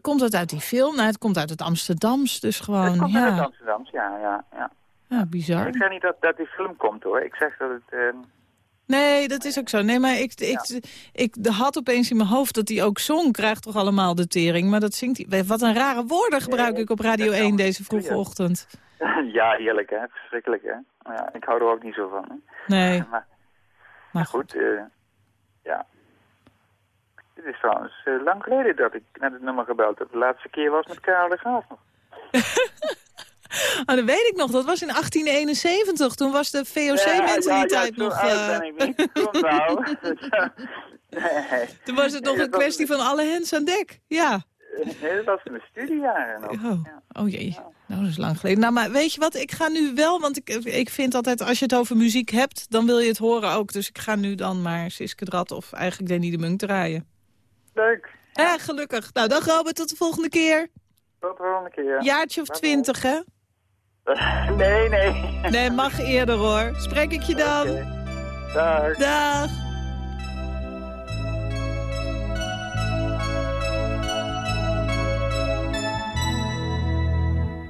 Komt dat uit die film? Nou, het komt uit het Amsterdams, dus Het gewoon, komt uit ja. Amsterdams, ja, ja, ja. Ja, bizar. Ik zeg niet dat, dat die film komt hoor. Ik zeg dat het... eh, Nee, dat is ook zo. Nee, maar ik, ik, ik had opeens in mijn hoofd dat hij ook zong, krijgt toch allemaal de tering. Maar dat zingt hij. Wat een rare woorden gebruik ik op Radio 1 deze vroege ochtend. ja, eerlijk hè. Verschrikkelijk hè. Ja, ik hou er ook niet zo van. Hè. Nee, Maar maar goed, eh, ja. Het is trouwens eh, lang geleden dat ik net het nummer gebeld heb. De laatste keer was met Karel de Graaf nog. Oh, dat weet ik nog. Dat was in 1871. Toen was de VOC-mentaliteit ja, ja, nog... zo oud eh, ben ik niet. Kom nou. nee. toen was het nog Nee, een was- kwestie van alle hens aan dek. Ja. Nee, dat was in mijn studiejaren nog. Oh, Ja. oh jee. Nou, dat is lang geleden. Nou, maar weet je wat? Ik ga nu wel, want ik, ik vind altijd als je het over muziek hebt, dan wil je het horen ook. Dus ik ga nu dan maar Siske Drat of eigenlijk Danny de Munk draaien. Leuk. Ja, gelukkig. Nou, dag Robert, tot de volgende keer. Tot de volgende keer. Jaartje of twintig, hè? nee, nee. Nee, mag eerder hoor. Spreek ik je dan. Dag. Dag.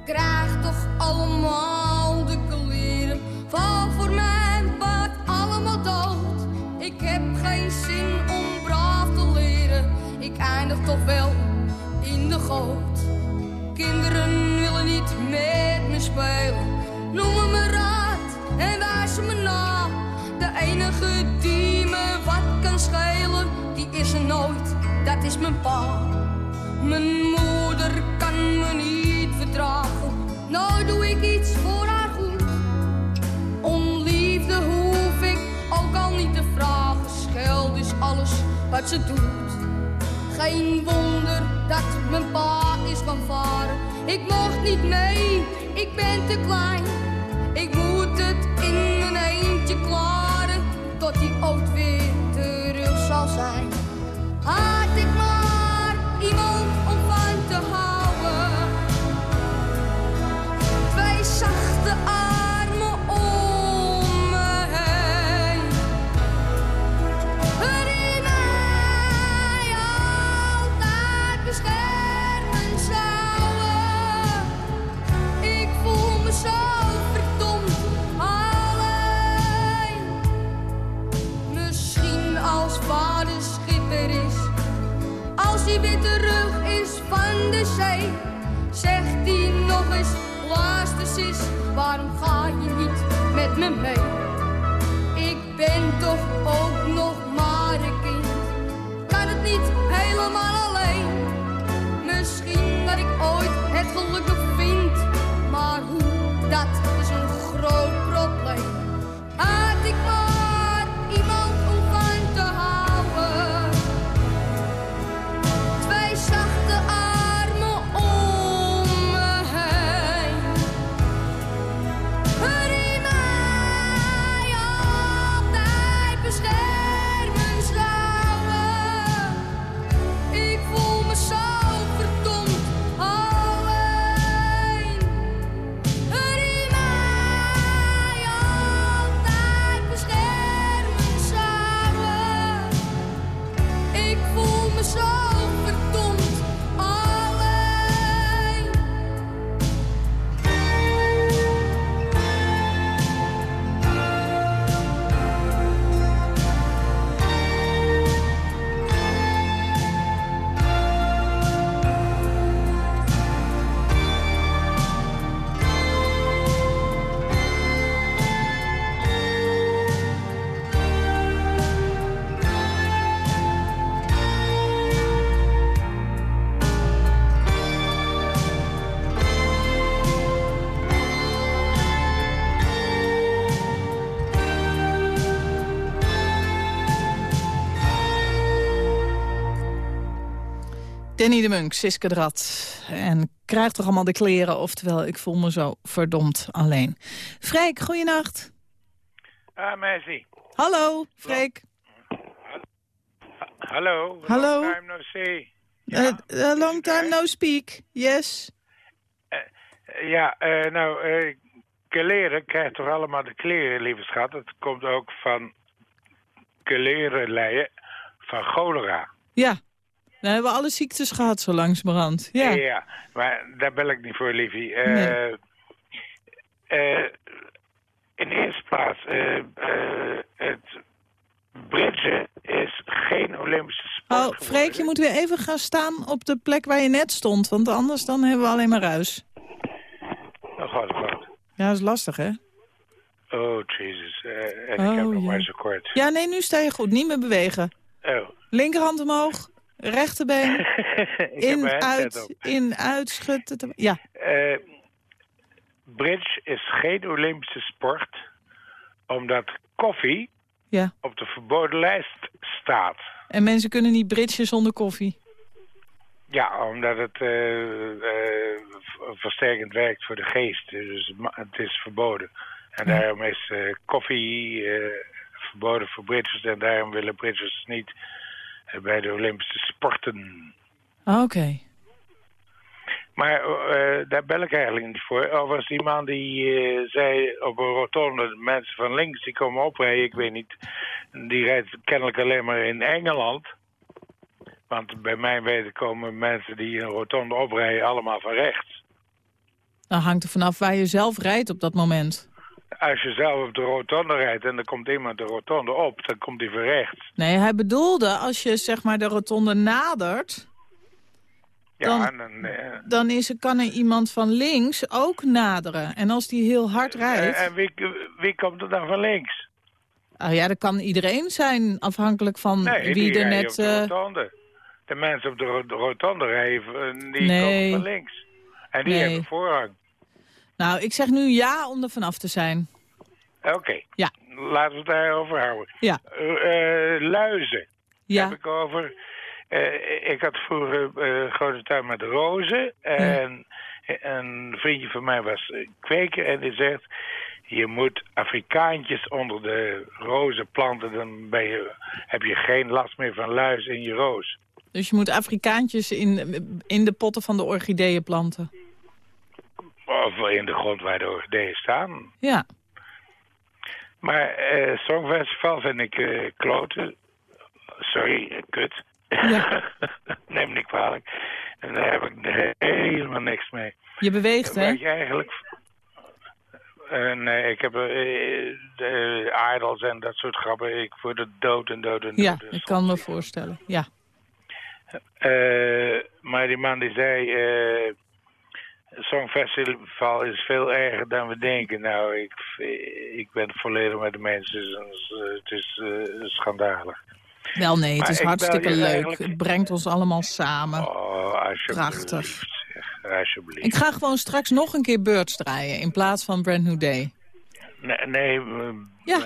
Krijg toch allemaal de kleren. Val voor mijn bad allemaal dood. Ik heb geen zin om braaf te leren. Ik eindig toch wel in de goot. Kinderen willen niet met me spelen. Noemen me raad en wijzen me na. De enige die me wat kan schelen, die is er nooit. Dat is mijn pa. Mijn moeder kan me niet verdragen. Nou doe ik iets voor haar goed. Om liefde hoef ik ook al niet te vragen. Scheld is alles wat ze doet. geen wonder dat mijn pa is gaan varen. Ik mocht niet mee, ik ben te klein. Ik moet het in mijn eentje klaren, tot hij ooit weer terug zal zijn. Had ik maar iemand hij weer terug is van de zee, zegt hij nog eens, luister sis, waarom ga je niet met me mee? Ik ben toch ook nog maar een kind, kan het niet helemaal alleen. Misschien dat ik ooit het geluk nog vind, maar hoe, dat is een groot probleem. Had ik maar Danny de Munk, Siske de Rad. En krijg toch allemaal de kleren, oftewel ik voel me zo verdomd alleen. Freek, goeienacht. Ah, Messi. Hallo, Freek. Hallo. Hallo. Long time no see. Eh, eh, long time no speak. Yes. Ja, eh, nou, eh kleren krijgt toch allemaal de kleren, lieve schat. Het komt ook van kleren leien van cholera. Ja. Dan hebben we alle ziektes gehad zo langzamerhand. Ja. ja, maar daar bel ik niet voor, liefie. Eh, eh, in de eerste plaats, eh, het bridgen is geen Olympische sport Oh, Freek, je moet weer even gaan staan op de plek waar je net stond. Want anders dan hebben we alleen maar ruis. Oh god, oh god. Ja, dat is lastig, hè? Oh, jezus. Eh, en Oh, ik heb nog ja. maar zo kort. Ja, nee, nu sta je goed. Niet meer bewegen. Oh. Linkerhand omhoog. Rechterbeen. in, uit, in, uit, schudden. Ja. Eh, bridge is geen Olympische sport, omdat koffie ja. op de verboden lijst staat. En mensen kunnen niet bridgen zonder koffie. Ja, omdat het eh, eh, versterkend werkt voor de geest. Dus het is verboden. En Ja. daarom is koffie verboden voor bridgers. En daarom willen bridgers niet bij de Olympische sporten. Ah, Oké. Maar eh, daar bel ik eigenlijk niet voor. Er was die man die eh, zei op een rotonde, mensen van links die komen oprijden, ik weet niet. Die rijdt kennelijk alleen maar in Engeland. Want bij mijn weten komen mensen die een rotonde oprijden allemaal van rechts. Dan hangt er vanaf waar je zelf rijdt op dat moment. Als je zelf op de rotonde rijdt en er komt iemand de rotonde op, dan komt hij van rechts. Nee, hij bedoelde als je zeg maar de rotonde nadert... Ja, Dan- en dan, eh, dan is kan er iemand van links ook naderen. En als die heel hard rijdt... eh, en wie, wie komt er dan van links? Oh ja, dat kan iedereen zijn, afhankelijk van Nee, wie er net... op de eh, rotonde. De mensen op de ro- de rotonde rijden, die Nee. komen van links. En die Nee. hebben voorrang. Nou, ik zeg nu ja om er vanaf te zijn. Oké, Ja. laten we het daarover houden. Ja. Eh, eh, luizen Ja. heb ik over. Eh, ik had vroeger eh grote tuin met rozen. En een vriendje van mij was kweker en die zegt... Je moet Afrikaantjes onder de rozen planten, dan ben je, heb je geen last meer van luis in je roos. Dus je moet Afrikaantjes in, in de potten van de orchideeën planten. Of in de grond waar de orchideeën staan. Ja. Maar eh Songfestival vind ik eh kloten. Sorry, kut. Ja. Neem niet kwalijk. En daar heb ik helemaal niks mee. Je beweegt, hè? Je eigenlijk... Eh, nee, ik heb de aardels en dat soort grappen. Ik word er dood en dood en dood. Ja, ik kan me voorstellen. Ja. Maar die man die zei... eh Songfestival is veel erger dan we denken. Nou, ik, ik ben het volledig met de mensen. Dus, eh, het is eh, schandalig. Wel nee, het Maar is hartstikke leuk. eigenlijk- Het brengt ons allemaal samen. Oh, alsjeblieft. Prachtig. alsjeblieft. Ik ga gewoon straks nog een keer Birds draaien in plaats van Brand New Day. Nee, nee, eh, Ja.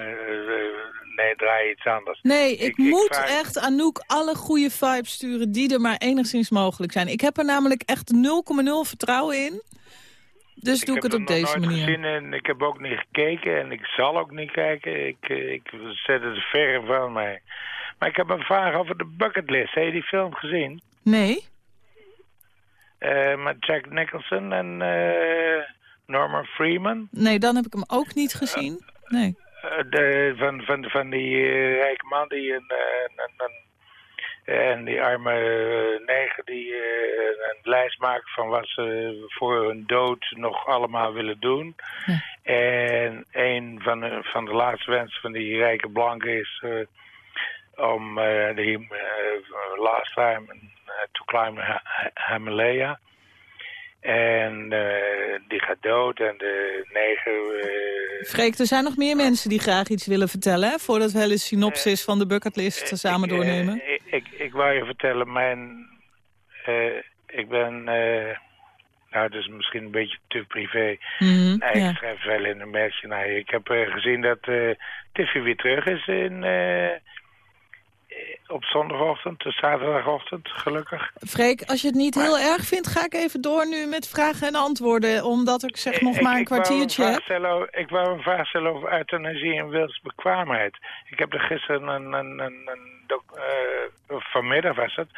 Nee draai iets anders. Nee, ik, Ik- ik moet vraag- echt Anouk alle goede vibes sturen die er maar enigszins mogelijk zijn. Ik heb er namelijk echt 0,0 vertrouwen in. Dus doe ik, het op deze nooit manier. Gezien en ik heb ook niet gekeken en ik zal ook niet kijken. Ik, eh, ik zet het ver van mij. Maar ik heb een vraag over de bucketlist. Heb je die film gezien? Nee? Eh, met Jack Nicholson en eh, Norman Freeman. Nee, dan heb ik hem ook niet gezien. Nee. Eh, de, van, van, van die eh, rijke man die een, eh, en die arme neger die een lijst maakt van wat ze voor hun dood nog allemaal willen doen. Ja. En een van de, van de laatste wensen van die rijke blanke is om de last time to climb Ha- Himalaya. En eh, die gaat dood en de neger... eh, Freek, er zijn nog meer mensen die graag iets willen vertellen... Hè, voordat we hele synopsis van de bucketlist samen ik, eh, doornemen. ik, ik, ik wou je vertellen, mijn... eh, ik ben... eh, nou, dat is misschien een beetje te privé. Mhm, Nee, ja. ik schrijf wel in een mailtje naar je. Ik heb eh, gezien dat eh Tiffy weer terug is in... eh, eh, op zondagochtend, dus zaterdagochtend, gelukkig. Freek, als je het niet heel erg vindt, ga ik even door nu met vragen en antwoorden. Omdat ik zeg nog Ik- maar een ik kwartiertje heb. ik wou een vraag stellen over euthanasie en wilsbekwaamheid. Ik heb er gisteren een, een, een, een eh, vanmiddag was het,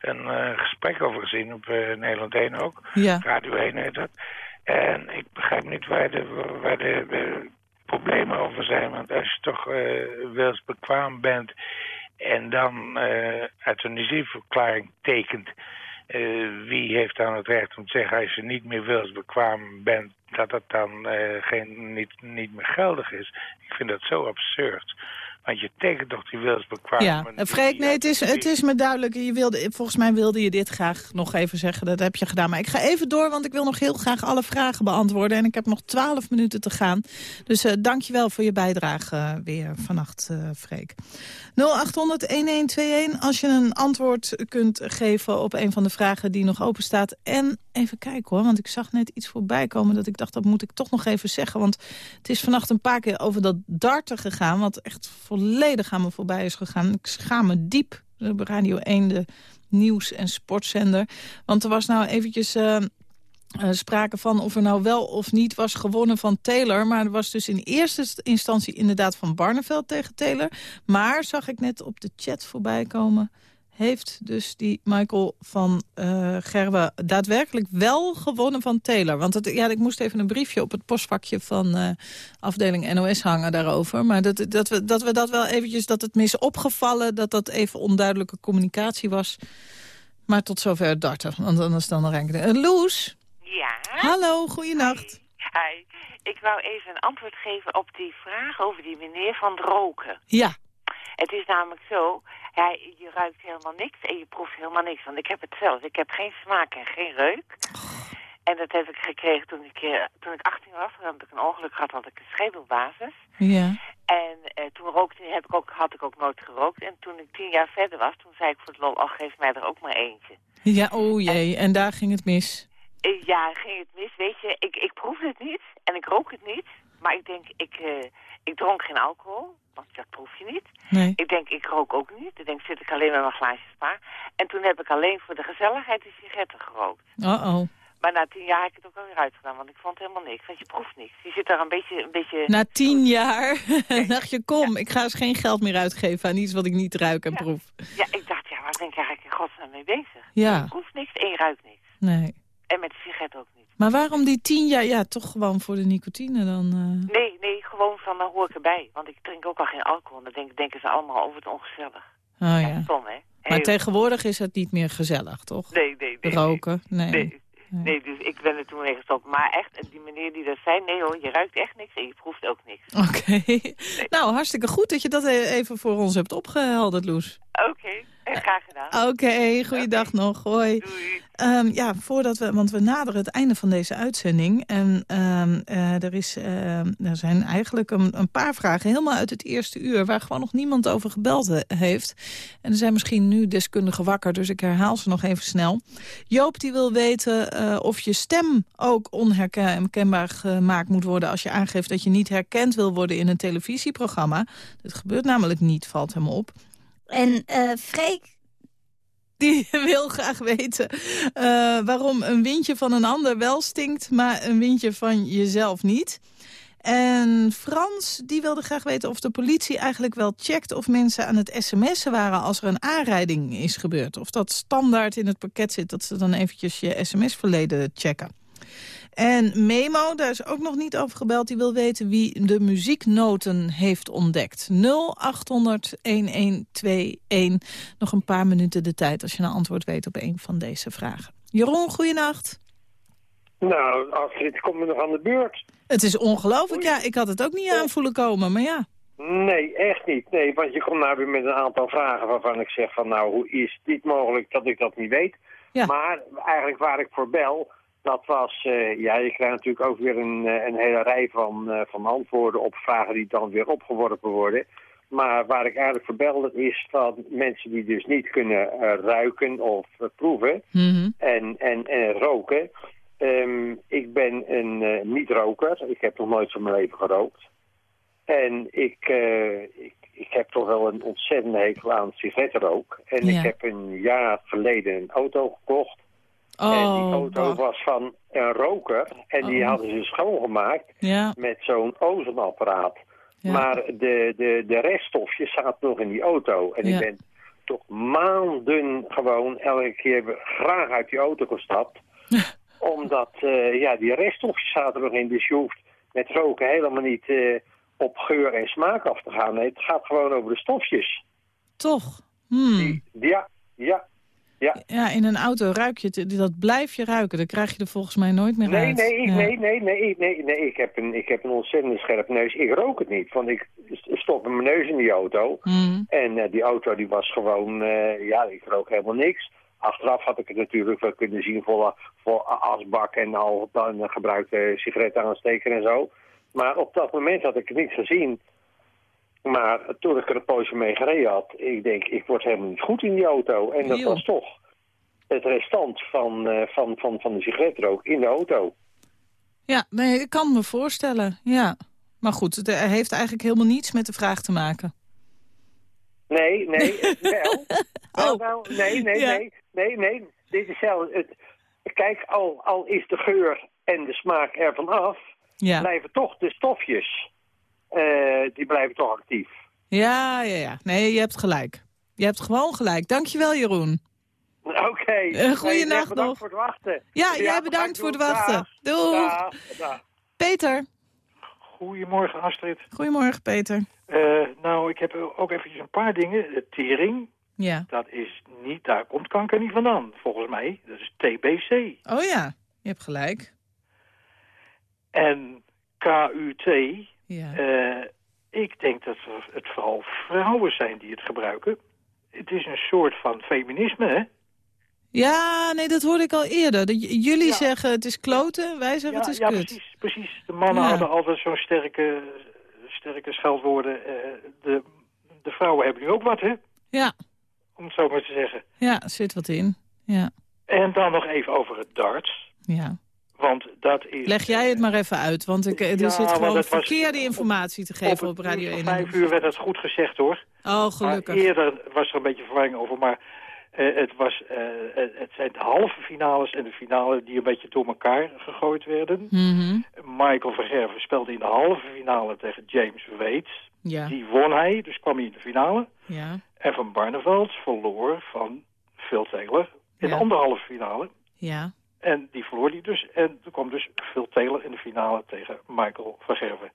een eh, gesprek over gezien op eh, Nederland 1 ook. Ja. Radio 1 heet dat. En ik begrijp niet waar de, waar de, problemen over zijn. Want als je toch wilsbekwaam bent en dan eh euthanasieverklaring tekent... eh, wie heeft dan het recht om te zeggen als je niet meer wilsbekwaam bent... dat dat dan eh, geen, niet, niet meer geldig is? Ik vind dat zo absurd. Want je tekent toch die wilsbekwaam... Ja, Freek, nee, het is, het is me duidelijk. Je wilde, volgens mij wilde je dit graag nog even zeggen. Dat heb je gedaan. Maar ik ga even door, want ik wil nog heel graag alle vragen beantwoorden. En ik heb nog twaalf minuten te gaan. Dus eh dank je wel voor je bijdrage eh, weer vannacht, eh Freek. 0800-1121 als je een antwoord kunt geven op een van de vragen die nog open staat. En even kijken hoor, want ik zag net iets voorbij komen dat ik dacht dat moet ik toch nog even zeggen. Want het is vannacht een paar keer over dat darten gegaan, wat echt volledig aan me voorbij is gegaan. Ik schaam me diep Radio 1, de nieuws- en sportzender. Want er was nou eventjes... eh, eh, sprake van of er nou wel of niet was gewonnen van Taylor. Maar er was dus in eerste instantie inderdaad van Barneveld tegen Taylor. Maar, zag ik net op de chat voorbij komen... heeft dus die Michael van eh, Gerwe daadwerkelijk wel gewonnen van Taylor. Want het, ja, ik moest even een briefje op het postvakje van eh, afdeling NOS hangen daarover. Maar dat, dat, we, dat we dat wel eventjes, dat het mis opgevallen... dat dat even onduidelijke communicatie was... Maar tot zover darten, want anders dan nog enkele. Uh, Loes? Ja. Hallo, goeienacht. Hi. Ik wou even een antwoord geven op die vraag over die meneer van het roken. Ja. Het is namelijk zo, je ruikt helemaal niks en je proeft helemaal niks. Want ik heb het zelf. Ik heb geen smaak en geen reuk. En dat heb ik gekregen toen ik, eh, toen ik 18 was. Toen heb ik een ongeluk gehad, had ik een schedelbasis. Ja. En eh, toen rookte, heb ik ook, had ik ook nooit gerookt. En toen ik tien jaar verder was, toen zei ik voor het lol, oh geef mij er ook maar eentje. Ja, oh jee, en daar ging het mis. Eh, Ja, ging het mis. Weet je, ik, ik proef het niet en ik rook het niet. Maar ik denk, ik, eh, ik dronk geen alcohol, want dat proef je niet. Nee. Ik denk, ik rook ook niet. Ik denk, zit ik alleen met mijn glaasje spa. En toen heb ik alleen voor de gezelligheid de sigaretten gerookt. Uh-oh. Maar na tien jaar heb ik het ook alweer uitgedaan, want ik vond helemaal niks. Want je proeft niks. Je zit daar een beetje... Een beetje Na tien jaar dacht je, kom, ik ga eens geen geld meer uitgeven aan iets wat ik niet ruik en Ja. proef. Ja, ik dacht, ja, waar ben ik eigenlijk in godsnaam mee bezig? Ja. Je proeft niks en je ruikt niks. Nee. En met de sigaret ook niet. Maar waarom die tien jaar? Ja, toch gewoon voor de nicotine dan? eh. Nee, nee, gewoon van, dan hoor ik erbij. Want ik drink ook al geen alcohol. Dan denk, denken ze allemaal over het ongezellig. Oh ja. Stom, hè? Maar Heel- tegenwoordig is het niet meer gezellig, toch? Nee, nee, nee. Roken? Nee. Nee. Nee, dus ik ben er toen mee gestopt. Maar echt, die meneer die dat zei, nee hoor, je ruikt echt niks en je proeft ook niks. Oké. Nou, hartstikke goed dat je dat e- even voor ons hebt opgehelderd, Loes. Oké, graag gedaan. Oké, goeiedag nog. Hoi. Ehm, ja, voordat we, want we naderen het einde van deze uitzending. En ehm, eh, er, is, ehm, er zijn eigenlijk een, een paar vragen helemaal uit het eerste uur... waar gewoon nog niemand over gebeld he- heeft. En er zijn misschien nu deskundigen wakker, dus ik herhaal ze nog even snel. Joop die wil weten eh, of je stem ook onherkenbaar gemaakt moet worden... als je aangeeft dat je niet herkend wil worden in een televisieprogramma. Dat gebeurt namelijk niet, valt hem op. En eh Freek, Die wil graag weten eh, waarom een windje van een ander wel stinkt... maar een windje van jezelf niet. En Frans die wilde graag weten of de politie eigenlijk wel checkt... of mensen aan het sms'en waren als er een aanrijding is gebeurd. Of dat standaard in het pakket zit, dat ze dan eventjes je sms-verleden checken. En Memo, daar is ook nog niet over gebeld. Die wil weten wie de muzieknoten heeft ontdekt. 0800-1121. Nog een paar minuten de tijd als je een antwoord weet op een van deze vragen. Jeroen, goeienacht. Nou, Astrid, kom je nog aan de beurt? Het is ongelooflijk. Ja, ik had het ook niet aan voelen komen, maar ja. Nee, echt niet. Nee, want je komt nou weer met een aantal vragen waarvan ik zeg van nou, hoe is dit mogelijk dat ik dat niet weet? Maar eigenlijk waar ik voor bel, dat was, eh, ja, je krijgt natuurlijk ook weer een, eh, een hele rij van, eh, van antwoorden op vragen die dan weer opgeworpen worden. Maar waar ik eigenlijk voor belde is van mensen die dus niet kunnen ruiken of proeven en, en, en roken. Ehm, ik ben een niet-roker. Ik heb nog nooit van mijn leven gerookt. En ik, ik, ik heb toch wel een ontzettende hekel aan sigarettenrook. En Ja. ik heb een jaar geleden een auto gekocht. En die Oh, auto was van een roker. En die Oh. hadden ze schoongemaakt Ja. met zo'n ozonapparaat. Ja. Maar de, de, de reststofjes zaten nog in die auto. En Ja. ik ben toch maanden gewoon elke keer graag uit die auto gestapt. omdat eh, ja, die reststofjes zaten nog in. Dus je hoeft met roken helemaal niet eh, op geur en smaak af te gaan. Nee, het gaat gewoon over de stofjes. Toch? Hmm. Ja, ja, ja. Ja, in een auto ruik je het. Dat blijf je ruiken. Dan krijg je er volgens mij nooit meer Nee, uit. nee, Ja. nee, nee, nee, nee, nee. Ik heb, een, ik heb een ontzettend scherpe neus. Ik rook het niet, want ik stop mijn neus in die auto. Hmm. En eh, die auto die was gewoon, eh, ja, ik rook helemaal niks. Achteraf had ik het natuurlijk wel kunnen zien voor, voor asbak en al dan gebruikte sigarettaansteker en zo. Maar op dat moment had ik het niet gezien. Maar toen ik er een poosje mee gereden had, ik denk, ik word helemaal niet goed in die auto. En dat was toch het restant van, eh, van, van, van de sigaretrook in de auto. Ja, nee, ik kan me voorstellen. Ja. Maar goed, het eh, heeft eigenlijk helemaal niets met de vraag te maken. Nee, nee, wel. wel. Nee, nee, Oh. Ja. nee, nee, nee. Dit is zelf, het, kijk, al, al is de geur en de smaak ervan af, Ja. blijven toch de stofjes, die blijven toch actief. Ja, ja, ja. Nee, je hebt gelijk. Je hebt gewoon gelijk. Dankjewel, Jeroen. Oké. Eh, goeienacht Nee, bedankt nog. voor het wachten. Ja, jij bedankt voor het wachten. Doeg. Peter. Goedemorgen Astrid. Goedemorgen, Peter. Eh, nou, ik heb ook eventjes een paar dingen. De tering, Ja. dat is niet, daar komt kanker niet vandaan, volgens mij. Dat is TBC. Oh ja, je hebt gelijk. En KUT, Ja. eh, ik denk dat het vooral vrouwen zijn die het gebruiken. Het is een soort van feminisme, hè? Ja, nee, dat hoorde ik al eerder. Jullie zeggen het is kloten, wij zeggen het is ja, kut. precies, precies. De mannen Ja. hadden altijd zo'n sterke, sterke scheldwoorden. Eh, de, de vrouwen hebben nu ook wat, hè? Ja, Om het zo maar te zeggen. ja, zit wat in. Ja, En dan nog even over het darts. ja. Want dat is... Leg jij het maar even uit, want ik, er Ja, zit gewoon was- verkeerde informatie te geven op, Radio 1. Vijf uur werd het goed gezegd, hoor. Oh, gelukkig. Maar eerder was er een beetje verwarring over, maar eh, het, was, eh, het zijn de halve finales en de finale die een beetje door elkaar gegooid werden. Mhm. Michael Vergerven speelde in de halve finale tegen James Waits. Ja. Die won hij, dus kwam hij in de finale. Ja. En Van Barneveld verloor van Phil Taylor in de anderhalve finale. Ja. En die verloor hij dus. En er kwam dus Phil Taylor in de finale tegen Michael van Gerven.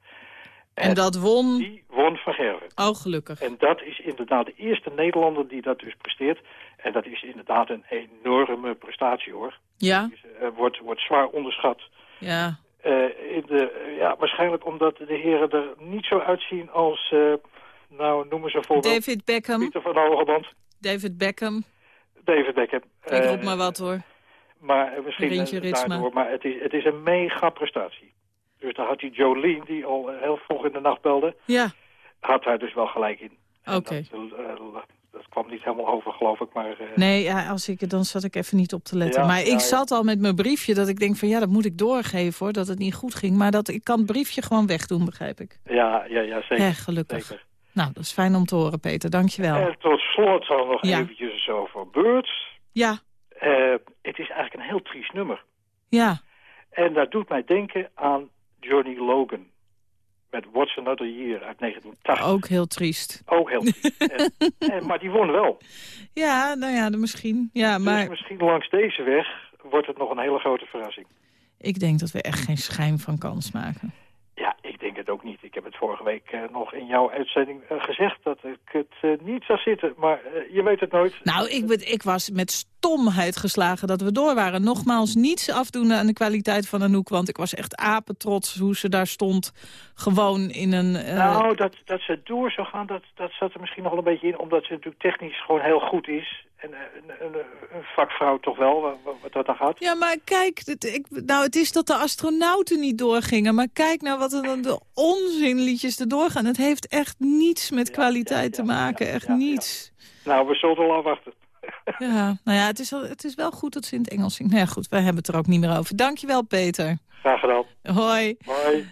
En dat won... Die won van Gerven. Oh, gelukkig. En dat is inderdaad de eerste Nederlander die dat dus presteert. En dat is inderdaad een enorme prestatie hoor. Ja? Eh, wordt, wordt zwaar onderschat. Ja. Eh, in de, eh, ja, waarschijnlijk omdat de heren er niet zo uitzien als... nou, noemen ze voorbeeld... David Beckham. Pieter van Hogeband. David Beckham. David Beckham. Ik roep maar wat hoor. Maar misschien eh, daardoor, maar het is, het is een mega prestatie. Dus daar had die Jolien, die al eh, heel vroeg in de nacht belde, Ja. had daar dus wel gelijk in. Oké. Dat, eh, dat kwam niet helemaal over, geloof ik, maar... Nee, ja, als ik, dan zat ik even niet op te letten. Ja, maar ik ja, ja. zat al met mijn briefje dat ik denk van ja, dat moet ik doorgeven hoor, dat het niet goed ging. Maar dat, ik kan het briefje gewoon wegdoen, begrijp ik. Ja, ja, ja, zeker. Hè, gelukkig. zeker. Nou, dat is fijn om te horen, Peter. Dankjewel. En tot slot dan nog Ja. eventjes over Birds. Ja, het is eigenlijk een heel triest nummer. ja. En dat doet mij denken aan Johnny Logan. Met What's Another Year uit 1980. Ook heel triest. Ook heel triest. en, en, maar die won wel. Ja, nou ja, misschien. Ja, Dus maar misschien langs deze weg wordt het nog een hele grote verrassing. ik denk dat we echt geen schijn van kans maken. Ja, ik denk het ook niet. Ik heb het vorige week eh, nog in jouw uitzending eh, gezegd dat ik het eh, niet zou zitten. Maar je weet het nooit. Nou, ik, ben- ik was met stomheid geslagen dat we door waren. Nogmaals, niets afdoen aan de kwaliteit van Anouk. Want ik was echt apetrots hoe ze daar stond. Gewoon in een... Nou, dat, dat ze door zou gaan, dat, dat zat er misschien nog wel een beetje in. Omdat ze natuurlijk technisch gewoon heel goed is. En een, een, een vakvrouw toch wel, wa- wa- wat dat dan gaat. Ja, maar kijk, het, ik, nou, het is dat de astronauten niet doorgingen. Maar kijk nou wat er dan de onzinliedjes erdoor gaan. Het heeft echt niets met kwaliteit te maken. echt niets. Nou, we zullen wel wachten. Ja, nou ja, het is, wel- het is wel goed dat ze in het Engels zingt. Nou ja, goed, wij hebben het er ook niet meer over. Dankjewel, Peter. Graag gedaan. Hoi. Hoi.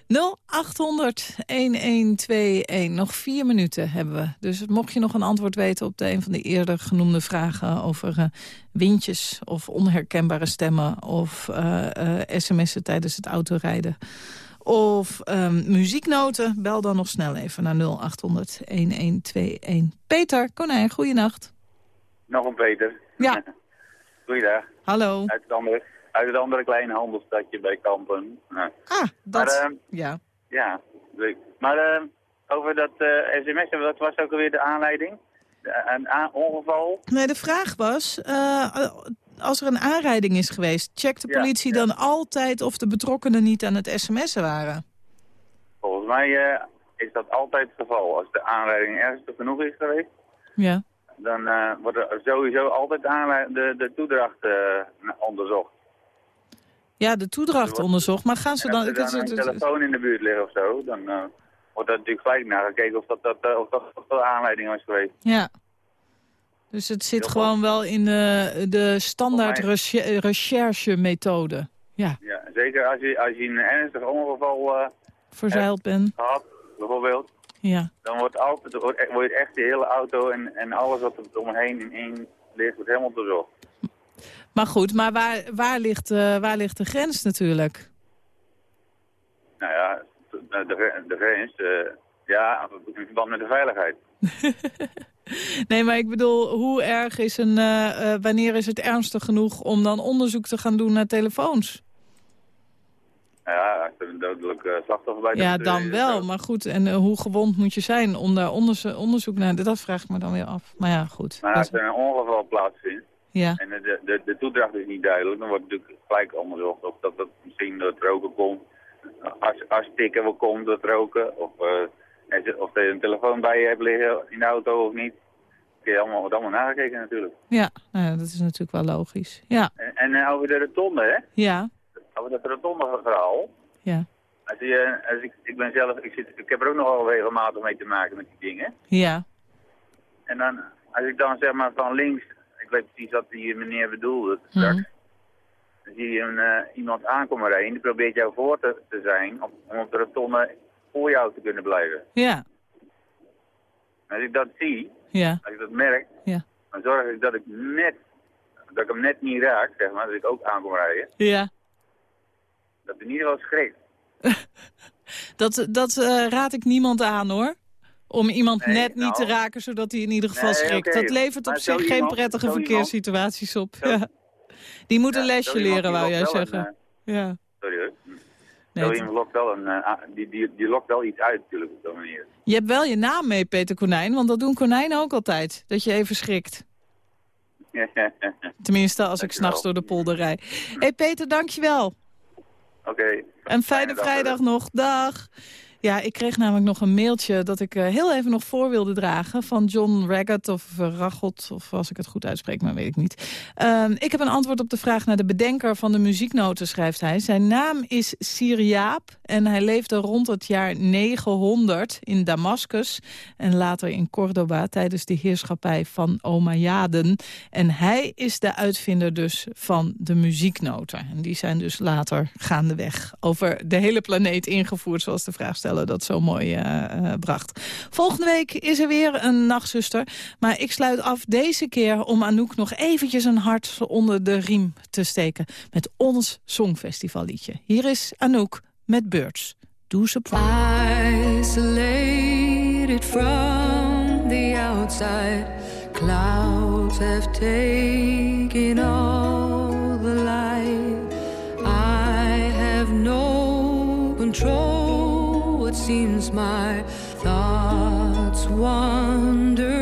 0800-1121. Nog vier minuten hebben we. Dus mocht je nog een antwoord weten op de een van de eerder genoemde vragen... over eh, windjes of onherkenbare stemmen... of eh, sms'en tijdens het autorijden... of ehm, muzieknoten, bel dan nog snel even naar 0800-1121. Peter, Konijn, goeienacht. Nog een Peter. Ja. Goeiedag. Hallo. Uit het andere, uit het andere kleine handelstadje bij Kampen. Nou. Ah, dat... Maar, ehm, ja. ja, leuk. Maar ehm, over dat eh sms, wat was ook alweer de aanleiding? Een ongeval? Nee, de vraag was, eh, als er een aanrijding is geweest... checkt de Ja, politie dan altijd of de betrokkenen niet aan het sms'en waren? Volgens mij eh, is dat altijd het geval. Als de aanleiding ernstig genoeg is geweest, Ja. dan eh, wordt er sowieso altijd de, de, toedracht eh, onderzocht. Ja, de toedracht onderzocht, maar gaan ze dan... als er dan een telefoon in de buurt ligt of zo, dan wordt er natuurlijk gelijk naar gekeken of dat, dat, of dat, of dat de aanleiding was geweest. Ja. Dus het zit gewoon wel in de, de standaard reche- recherche-methode. Ja, Ja, zeker als je, als je een ernstig ongeval eh, verzeild ben. gehad, bijvoorbeeld, Ja. dan wordt, altijd, wordt, e- wordt echt de hele auto en, en alles wat er omheen in één ligt, wordt helemaal doorzocht. Maar goed, maar waar, waar, ligt, eh, waar ligt de grens natuurlijk? Nou ja, de, de, grens, eh, ja, in verband met de veiligheid. Nee, maar ik bedoel, hoe erg is een... eh, eh, wanneer is het ernstig genoeg om dan onderzoek te gaan doen naar telefoons? Ja, als er een dodelijk eh, slachtoffer bij Ja, dan wel. Maar goed, en hoe gewond moet je zijn om daar onderzo- onderzoek naar... Dat vraag ik me dan weer af. Maar ja, goed. Maar als er een ongeval plaatsvindt Ja. en de, de, de toedracht is niet duidelijk, dan wordt natuurlijk gelijk onderzocht of dat, dat misschien door het roken komt. Als, als tikken wel komt door het roken, of, of er een telefoon bij je hebt liggen in de auto of niet. Kun je allemaal, wordt allemaal nagekeken natuurlijk. Ja, nou ja, dat is natuurlijk wel logisch. Ja, En, en over de rotonde, hè? ja, Over dat rotonde verhaal. ja, Als je, als ik, ik ben zelf, ik, zit, ik heb er ook nogal regelmatig mee te maken met die dingen. ja. En dan, als ik dan zeg maar van links, ik weet precies wat die meneer bedoelde straks. Mhm. Dan zie je een, eh, iemand aankomen rijden, die probeert jou voor te, te zijn, om, om op de rotonde voor jou te kunnen blijven. Ja, Als ik dat zie, ja, als ik dat merk, ja. dan zorg ik dat ik net, dat ik hem net niet raak, zeg maar, dat ik ook aankom rijden. Ja. Dat in ieder geval schrikt. Dat, dat eh, raad ik niemand aan, hoor. Om iemand Nee, net niet nou. te raken, zodat hij in ieder geval Nee, schrikt. Dat levert op zich geen iemand- prettige iemand- verkeerssituaties op. Ja. Die moet een lesje leren, wou jij een, zeggen. Ja. Sorry hoor. Lokt wel een, eh, die, die, die lokt wel iets uit natuurlijk op zo'n manier. Je hebt wel je naam mee, Peter Konijn, want dat doen konijnen ook altijd. Dat je even schrikt. Tenminste, als ik s'nachts door de polder rijd. Hé hey Peter, dankjewel. Oké. Een fijne dag vrijdag nog. Dag. Ja, ik kreeg namelijk nog een mailtje dat ik eh, heel even nog voor wilde dragen... van John Raggett of uh, Raggot, of als ik het goed uitspreek, maar weet ik niet. Ehm, ik heb een antwoord op de vraag naar de bedenker van de muzieknoten, schrijft hij. Zijn naam is Syriaap en hij leefde rond het jaar 900 in Damascus... en later in Cordoba tijdens de heerschappij van Omayyaden. En hij is de uitvinder dus van de muzieknoten. En die zijn dus later gaandeweg over de hele planeet ingevoerd... zoals de vraag dat zo mooi uh, uh, bracht. Volgende week is er weer een nachtzuster. Maar ik sluit af deze keer om Anouk nog eventjes een hart onder de riem te steken... met ons Songfestivalliedje. Hier is Anouk met Birds. Doe ze Isolated from the outside Clouds all the light I have no control seems my thoughts wander